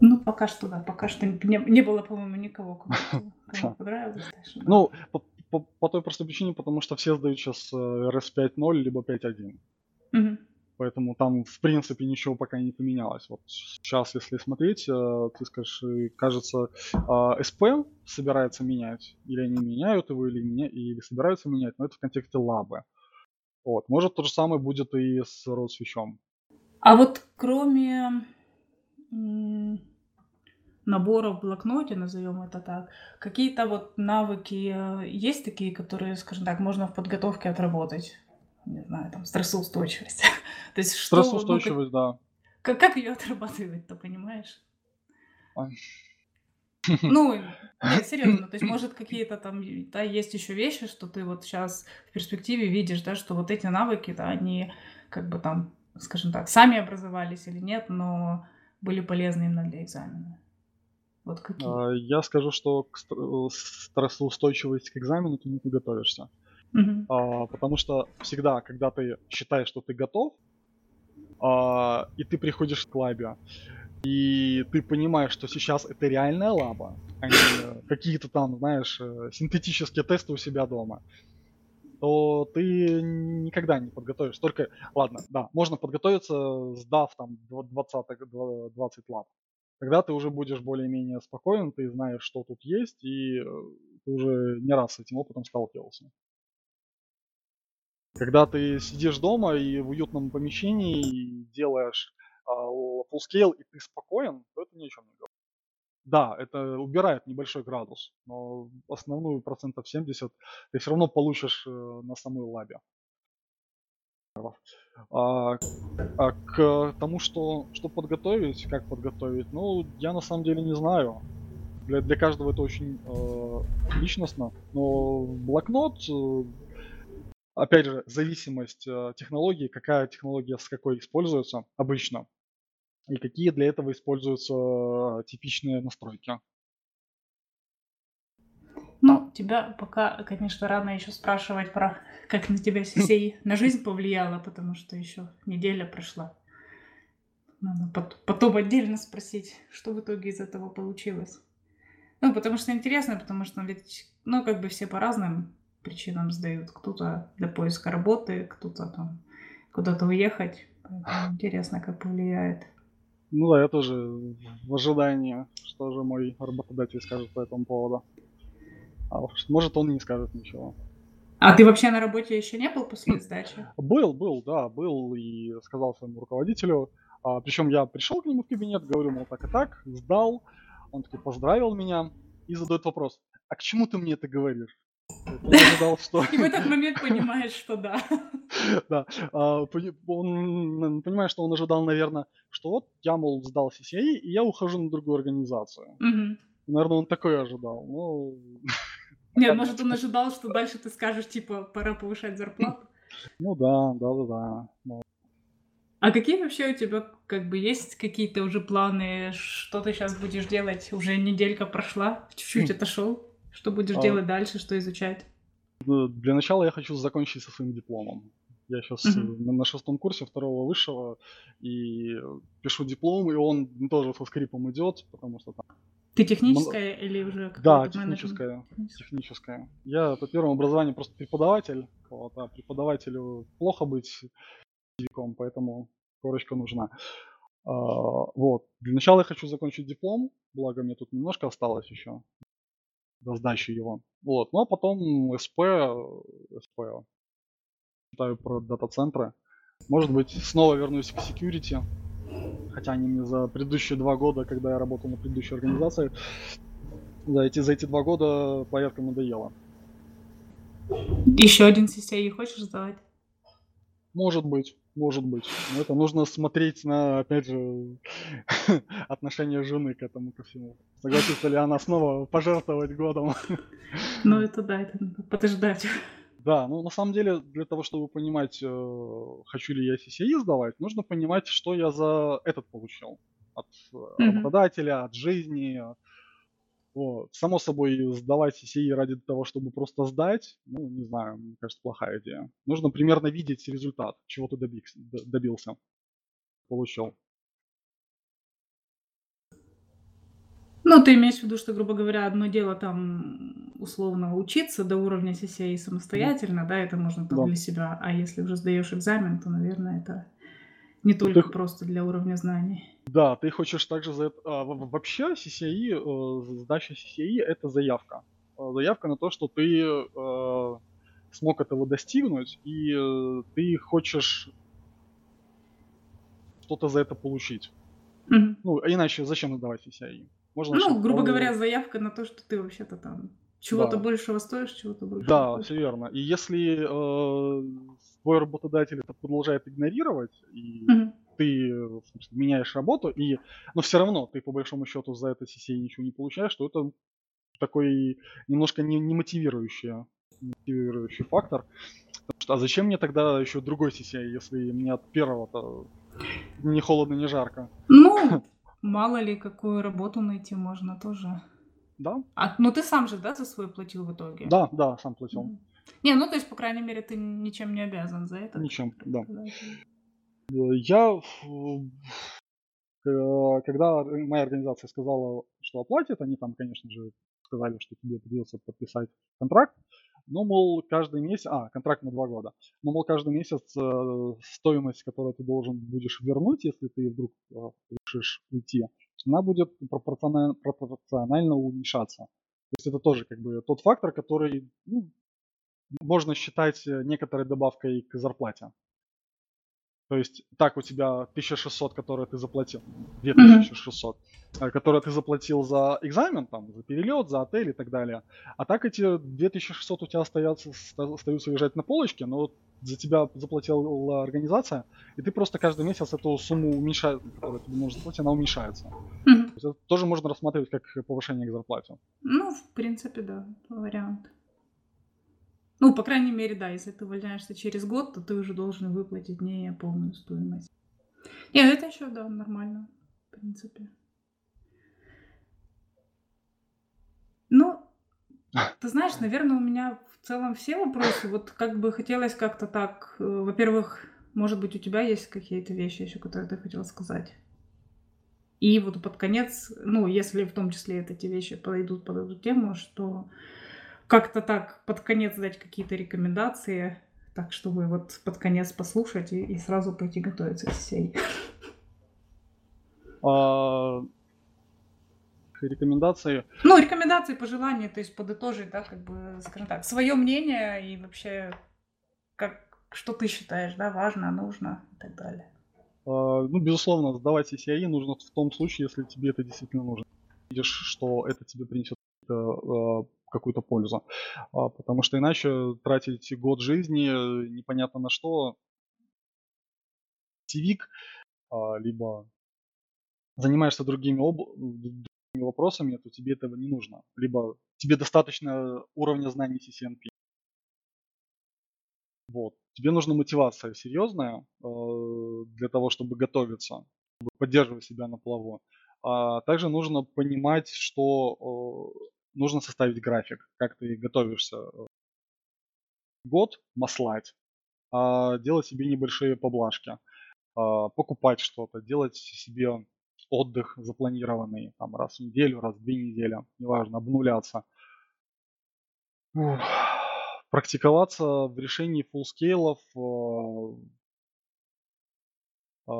Ну, пока что, да, пока что не, не было, по-моему, никого, [LAUGHS] кому, понравилось. Ну, по, той простой причине, потому что все сдают сейчас RS 5.0 либо 5.1. Поэтому там, в принципе, ничего пока не поменялось. Вот сейчас, если смотреть, э, ты скажешь, кажется, а, СП собирается менять, или они меняют его, или, меня, или собираются менять, но это в контексте лабы. Вот. Может, то же самое будет и с родсвечом. А вот кроме набора в блокноте, назовем это так, какие-то вот навыки э, есть такие, которые, скажем так, можно в подготовке отработать? Не знаю, там, стрессоустойчивость. [LAUGHS] То есть что, ну, как, Стрессоустойчивость, да. как, как ее отрабатывать-то, понимаешь? Ну, [LAUGHS] нет, серьезно, то есть, может, какие-то там, да, есть еще вещи, что ты вот сейчас в перспективе видишь, да, что вот эти навыки, да, они как бы там, скажем так, сами образовались или нет, но были полезны именно для экзамена. Вот какие? А, Я скажу, что к стр- стрессоустойчивости к экзамену ты не подготовишься. Мгм. А, потому что всегда, когда ты считаешь, что ты готов, а, и ты приходишь к лабе, и ты понимаешь, что сейчас это реальная лаба, а не какие-то там, знаешь, э, синтетические тесты у себя дома, то ты никогда не подготовишь. Только, ладно, да, можно подготовиться, сдав там 20, 20 лаб. Тогда ты уже будешь более-менее спокоен, ты знаешь, что тут есть, и э, ты уже не раз с этим опытом сталкивался. Когда ты сидишь дома и в уютном помещении и делаешь а, full scale, и ты спокоен, то это ни о чем не говорит. Да, это убирает небольшой градус, но основную процентов 70 ты все равно получишь э, на самой лабе. А, а к тому, что, что подготовить, как подготовить, ну, я на самом деле не знаю. Для, для каждого это очень э, личностно, но блокнот, э, опять же, зависимость э, технологии, какая технология с какой используется обычно, и какие для этого используются э, типичные настройки. Ну, тебя пока, конечно, рано еще спрашивать про, как на тебя CCI на жизнь повлияло, потому что еще неделя прошла. Надо пот- потом отдельно спросить, что в итоге из этого получилось. Ну, потому что интересно, потому что ведь, ну, как бы все по разным причинам сдают. Кто-то для поиска работы, кто-то там куда-то уехать. Поэтому интересно, как повлияет. Ну да, я тоже в ожидании, что же мой работодатель скажет по этому поводу. А может, он и не скажет ничего. А ты вообще на работе еще не был после сдачи? Был, был, да, был и сказал своему руководителю. А, причем я пришел к нему в кабинет, говорю, мол, так и так, сдал. Он такой поздравил меня и задает вопрос, а к чему ты мне это говоришь? Он ожидал, что... И в этот [LAUGHS] момент понимаешь, что да. Да, а, он понимает, что он ожидал, наверное, что вот я, мол, сдал CCI, и я ухожу на другую организацию. Наверное, он такое ожидал. Ну, [LAUGHS] Не, может, он ожидал, что дальше ты скажешь, типа, пора повышать зарплату. ну да, да, да, да. А какие вообще у тебя, как бы, есть какие-то уже планы, что ты сейчас будешь делать? Уже неделька прошла, чуть-чуть Хм. отошел. Что будешь А. делать дальше, что изучать? Ну, Для начала я хочу закончить со своим дипломом. Я сейчас Мгм. на шестом курсе второго высшего и пишу диплом, и он тоже со скрипом идет, потому что там... Ты техническая или уже Да, менеджмент? техническое. Техническая. Техническое. Я по первому образованию просто преподаватель, вот, а преподавателю плохо быть языком, поэтому корочка нужна. А, вот. Для начала я хочу закончить диплом, благо мне тут немножко осталось еще до сдачи его. Вот. Ну а потом СП, э, СП, читаю про дата-центры. Может быть, снова вернусь к security, хотя они мне за предыдущие два года, когда я работал на предыдущей организации, за эти, за эти два года порядком надоело. Еще один CCI хочешь сдавать? Может быть, может быть. Но это нужно смотреть на, опять же, [LAUGHS] отношение жены к этому ко всему. Согласится ли она снова пожертвовать годом? [LAUGHS] Ну, это да, это надо подождать. Да, ну на самом деле для того, чтобы понимать, э, хочу ли я CCI сдавать, нужно понимать, что я за этот получил от Мгм. работодателя, от жизни. Вот. Само собой, сдавать CCI ради того, чтобы просто сдать, ну, не знаю, мне кажется, плохая идея. Нужно примерно видеть результат, чего ты добился, добился, получил. Ну, ты имеешь в виду, что, грубо говоря, одно дело там условно учиться до уровня CCI самостоятельно, да, это можно там Да. для себя, а если уже сдаешь экзамен, то, наверное, это не Ну, только ты- просто для уровня знаний. Да, ты хочешь также за это... а, вообще CCI, э, сдача CCI это заявка. Э, Заявка на то, что ты э, смог этого достигнуть, и э, ты хочешь что-то за это получить. Мгм. Ну, а иначе зачем сдавать CCI? Можно Ну, грубо э, говоря, заявка на то, что ты вообще-то там чего-то Да. большего стоишь, чего-то большего Да, хочешь. все верно. И если э, твой работодатель это продолжает игнорировать, и Мгм. Ты смысле, меняешь работу, и, но все равно ты по большому счету за это CCI ничего не получаешь, то это такой немножко не, не мотивирующий, мотивирующий фактор. Потому что, а зачем мне тогда еще другой CCI, если мне от первого-то не холодно, не жарко? Ну, [LAUGHS] мало ли, какую работу найти можно тоже. Да? А, ну, ты сам же, да, за свой платил в итоге? Да, да, сам платил. Не, ну, то есть, по крайней мере, ты ничем не обязан за это. Ничем, да. Я, э, когда моя организация сказала, что оплатит, они там, конечно же, сказали, что тебе придется подписать контракт, но, мол, каждый месяц, а, контракт на два года, но, мол, каждый месяц э, стоимость, которую ты должен будешь вернуть, если ты вдруг э, решишь уйти, она будет пропорционально, пропорционально уменьшаться. То есть это тоже как бы тот фактор, который ну, можно считать некоторой добавкой к зарплате. То есть так у тебя 1600, которые ты заплатил, 2600, э, которые ты заплатил за экзамен, там, за перелет, за отель и так далее. А так эти 2600 у тебя остаются, ста- остаются лежать на полочке, но за тебя заплатила организация, и ты просто каждый месяц эту сумму уменьшаешь, которую тебе нужно заплатить, она уменьшается. Мгм. То есть это тоже можно рассматривать как повышение к зарплате. Ну, в принципе, да, вариант. Ну, по крайней мере, да, если ты увольняешься через год, то ты уже должен выплатить не полную стоимость. Нет, это еще, да, нормально, в принципе. Ну, [LAUGHS] ты знаешь, наверное, у меня в целом все вопросы. Вот как бы хотелось как-то так, э, во-первых, может быть, у тебя есть какие-то вещи еще, которые ты хотела сказать. И вот под конец, ну, если в том числе вот эти вещи подойдут под эту тему, что как-то так под конец дать какие-то рекомендации, так чтобы вот под конец послушать и, и сразу пойти готовиться к сей. А, рекомендации. Ну, рекомендации, пожелания, то есть подытожить, да, как бы, скажем так, свое мнение и вообще, как, что ты считаешь, да, важно, нужно и так далее. А, ну, безусловно, сдавать CCI нужно в том случае, если тебе это действительно нужно. Видишь, что это тебе принесет какую-то пользу. А, потому что иначе тратить год жизни непонятно на что, сивик, либо занимаешься другими, об... другими вопросами, то тебе этого не нужно. Либо тебе достаточно уровня знаний CCNP. Вот. Тебе нужна мотивация серьезная э, для того, чтобы готовиться, чтобы поддерживать себя на плаву. А также нужно понимать, что э, нужно составить график, как ты готовишься год маслать, а делать себе небольшие поблажки, а покупать что-то, делать себе отдых запланированный там раз в неделю, раз в две недели, неважно, обнуляться. Практиковаться в решении фуллскейлов, э, э,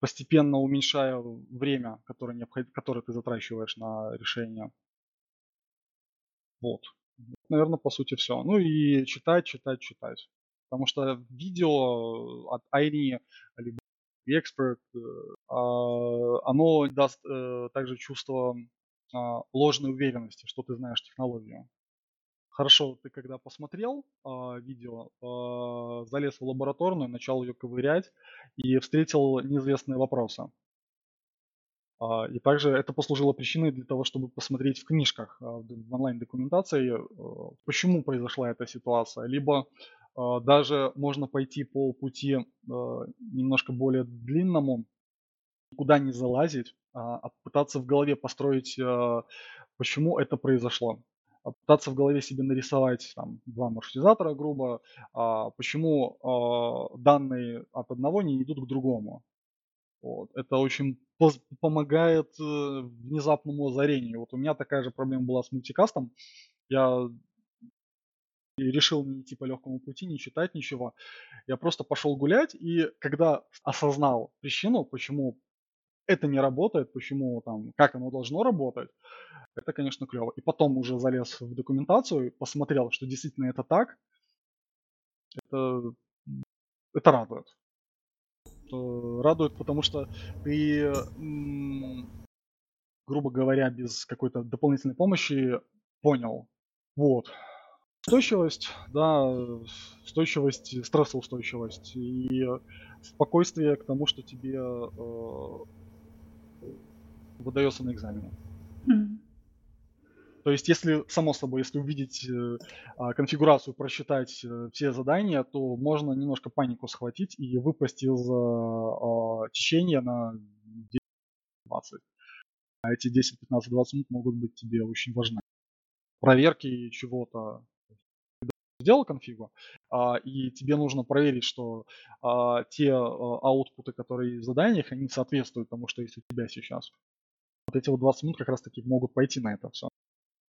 постепенно уменьшая время, которое, необход... которое ты затрачиваешь на решение. Вот. Наверное, по сути все. Ну и читать, читать, читать. Потому что видео от Айни, либо Expert, э, а, оно даст э, также чувство а, ложной уверенности, что ты знаешь технологию. Хорошо, ты когда посмотрел э, видео, залез в лабораторную, начал ее ковырять и встретил неизвестные вопросы. Э, и также это послужило причиной для того, чтобы посмотреть в книжках, э, в онлайн-документации, э, почему произошла эта ситуация. Либо э, даже можно пойти по пути немножко более длинному, куда не залазить, а пытаться в голове построить, почему это произошло пытаться в голове себе нарисовать там, два маршрутизатора, грубо, а, почему а, данные от одного не идут к другому. Вот. Это очень помогает э, внезапному озарению. Вот у меня такая же проблема была с мультикастом. Я решил не идти по легкому пути, не читать ничего. Я просто пошел гулять, и когда осознал причину, почему это не работает, почему там, как оно должно работать, это, конечно, клево. И потом уже залез в документацию, посмотрел, что действительно это так. Это, это радует. Радует, потому что ты, грубо говоря, без какой-то дополнительной помощи понял. Вот. Устойчивость, да, устойчивость, стрессоустойчивость и спокойствие к тому, что тебе э, выдается на экзамене. Mm. То есть, если, само собой, если увидеть э, а, конфигурацию, просчитать э, все задания, то можно немножко панику схватить и выпасть из э, э, течения на 10-20. А эти 10, 15, 20 минут могут быть тебе очень важны. Проверки чего-то. Сделал конфигу, а, и тебе нужно проверить, что а, те а, аутпуты, которые в заданиях, они соответствуют тому, что есть у тебя сейчас. Вот эти вот 20 минут как раз таки могут пойти на это все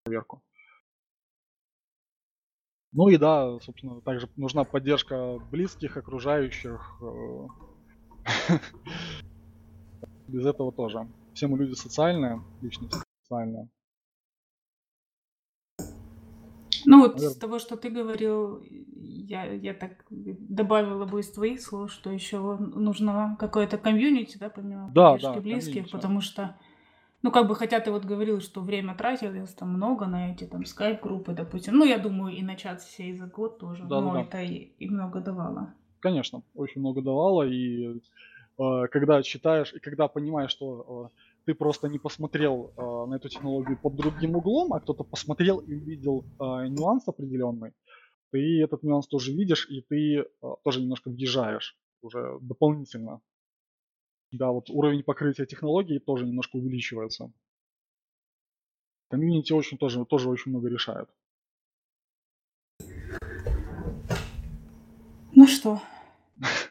проверку. Ну и да, собственно, также нужна поддержка близких, окружающих. Э, [LAUGHS] без этого тоже. Все мы люди социальные, личности социальные. Ну вот Наверное. с того, что ты говорил, я, я так добавила бы из твоих слов, что еще нужно какое-то комьюнити, да, помимо да, поддержки да, близких, потому что ну, как бы, хотя ты вот говорил, что время тратилось там много на эти там скайп-группы, допустим. Ну, я думаю, и начать все за год тоже. Да, но да. это и, и много давало. Конечно, очень много давало. И э, когда читаешь, и когда понимаешь, что э, ты просто не посмотрел э, на эту технологию под другим углом, а кто-то посмотрел и увидел э, нюанс определенный, ты этот нюанс тоже видишь, и ты э, тоже немножко въезжаешь уже дополнительно да, вот уровень покрытия технологий тоже немножко увеличивается. Комьюнити очень тоже, тоже очень много решает. Ну что? [LAUGHS]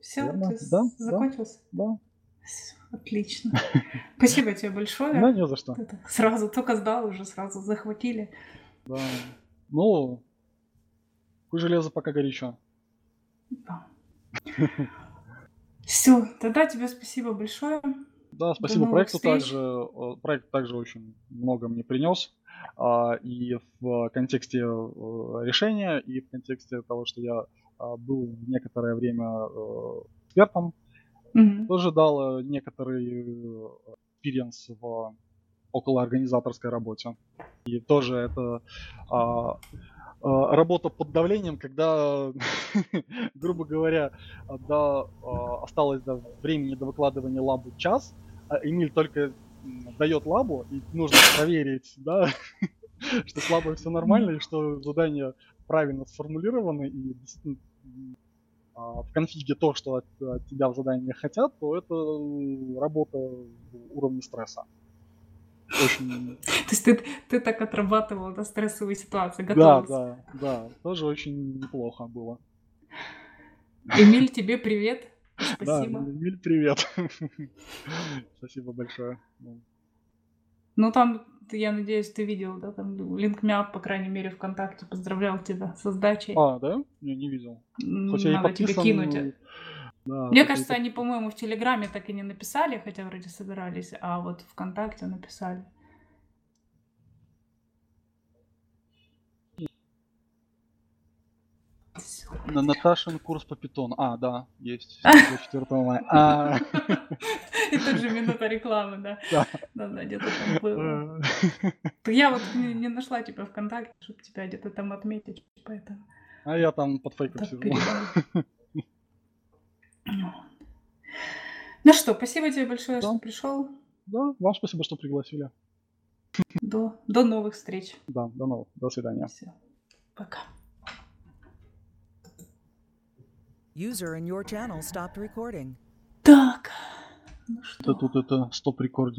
Все, ты да, закончился? Да. Отлично. Спасибо тебе большое. Да, не за что. Сразу только сдал, уже сразу захватили. Да. Ну, железо пока горячо. Да. Все, тогда тебе спасибо большое. Да, спасибо новых проекту встреч. также. Проект также очень много мне принес. а, И в контексте э, решения, и в контексте того, что я а, был некоторое время э, экспертом, Мгм. тоже дал э, некоторый experience в околоорганизаторской работе. И тоже это а, работа под давлением, когда, [LAUGHS] грубо говоря, а, до, а, осталось до времени до выкладывания лабу час, а Эмиль только дает лабу, и нужно проверить, да, [LAUGHS] что с лабой все нормально, и что задания правильно сформулированы, и а, в конфиге то, что от, от тебя в задании хотят, то это работа уровня стресса. Очень [LAUGHS] То есть ты, ты так отрабатывал да, стрессовые ситуации, Да, готовился. да, да, тоже очень неплохо было. Эмиль, тебе привет. Да, Спасибо. Эмиль, привет. [LAUGHS] Спасибо большое. Ну, там, я надеюсь, ты видел, да, там линкмяп, по крайней мере, ВКонтакте поздравлял тебя со сдачей. А, да? Не, не видел. Хоть я и Надо тебе подписан. кинуть. Да, Мне кажется, под- они, по-моему, в Телеграме так и не написали, хотя вроде собирались, а вот ВКонтакте написали. На Наташин курс по питону. А, да, есть. [LAUGHS] 4 мая. А, И тут же минута рекламы, да. Да. Да-да, где-то там было. [LAUGHS] Я вот не, не нашла тебя ВКонтакте, чтобы тебя где-то там отметить, поэтому А я там под фейком так сижу. передала. [LAUGHS] Ну что, спасибо тебе большое, Да. что пришел. Да, вам спасибо, что пригласили. До, до новых встреч. Да, до новых. До свидания. Все. Пока. User in your channel stopped recording. Так. Ну Это что? тут это стоп рекординг.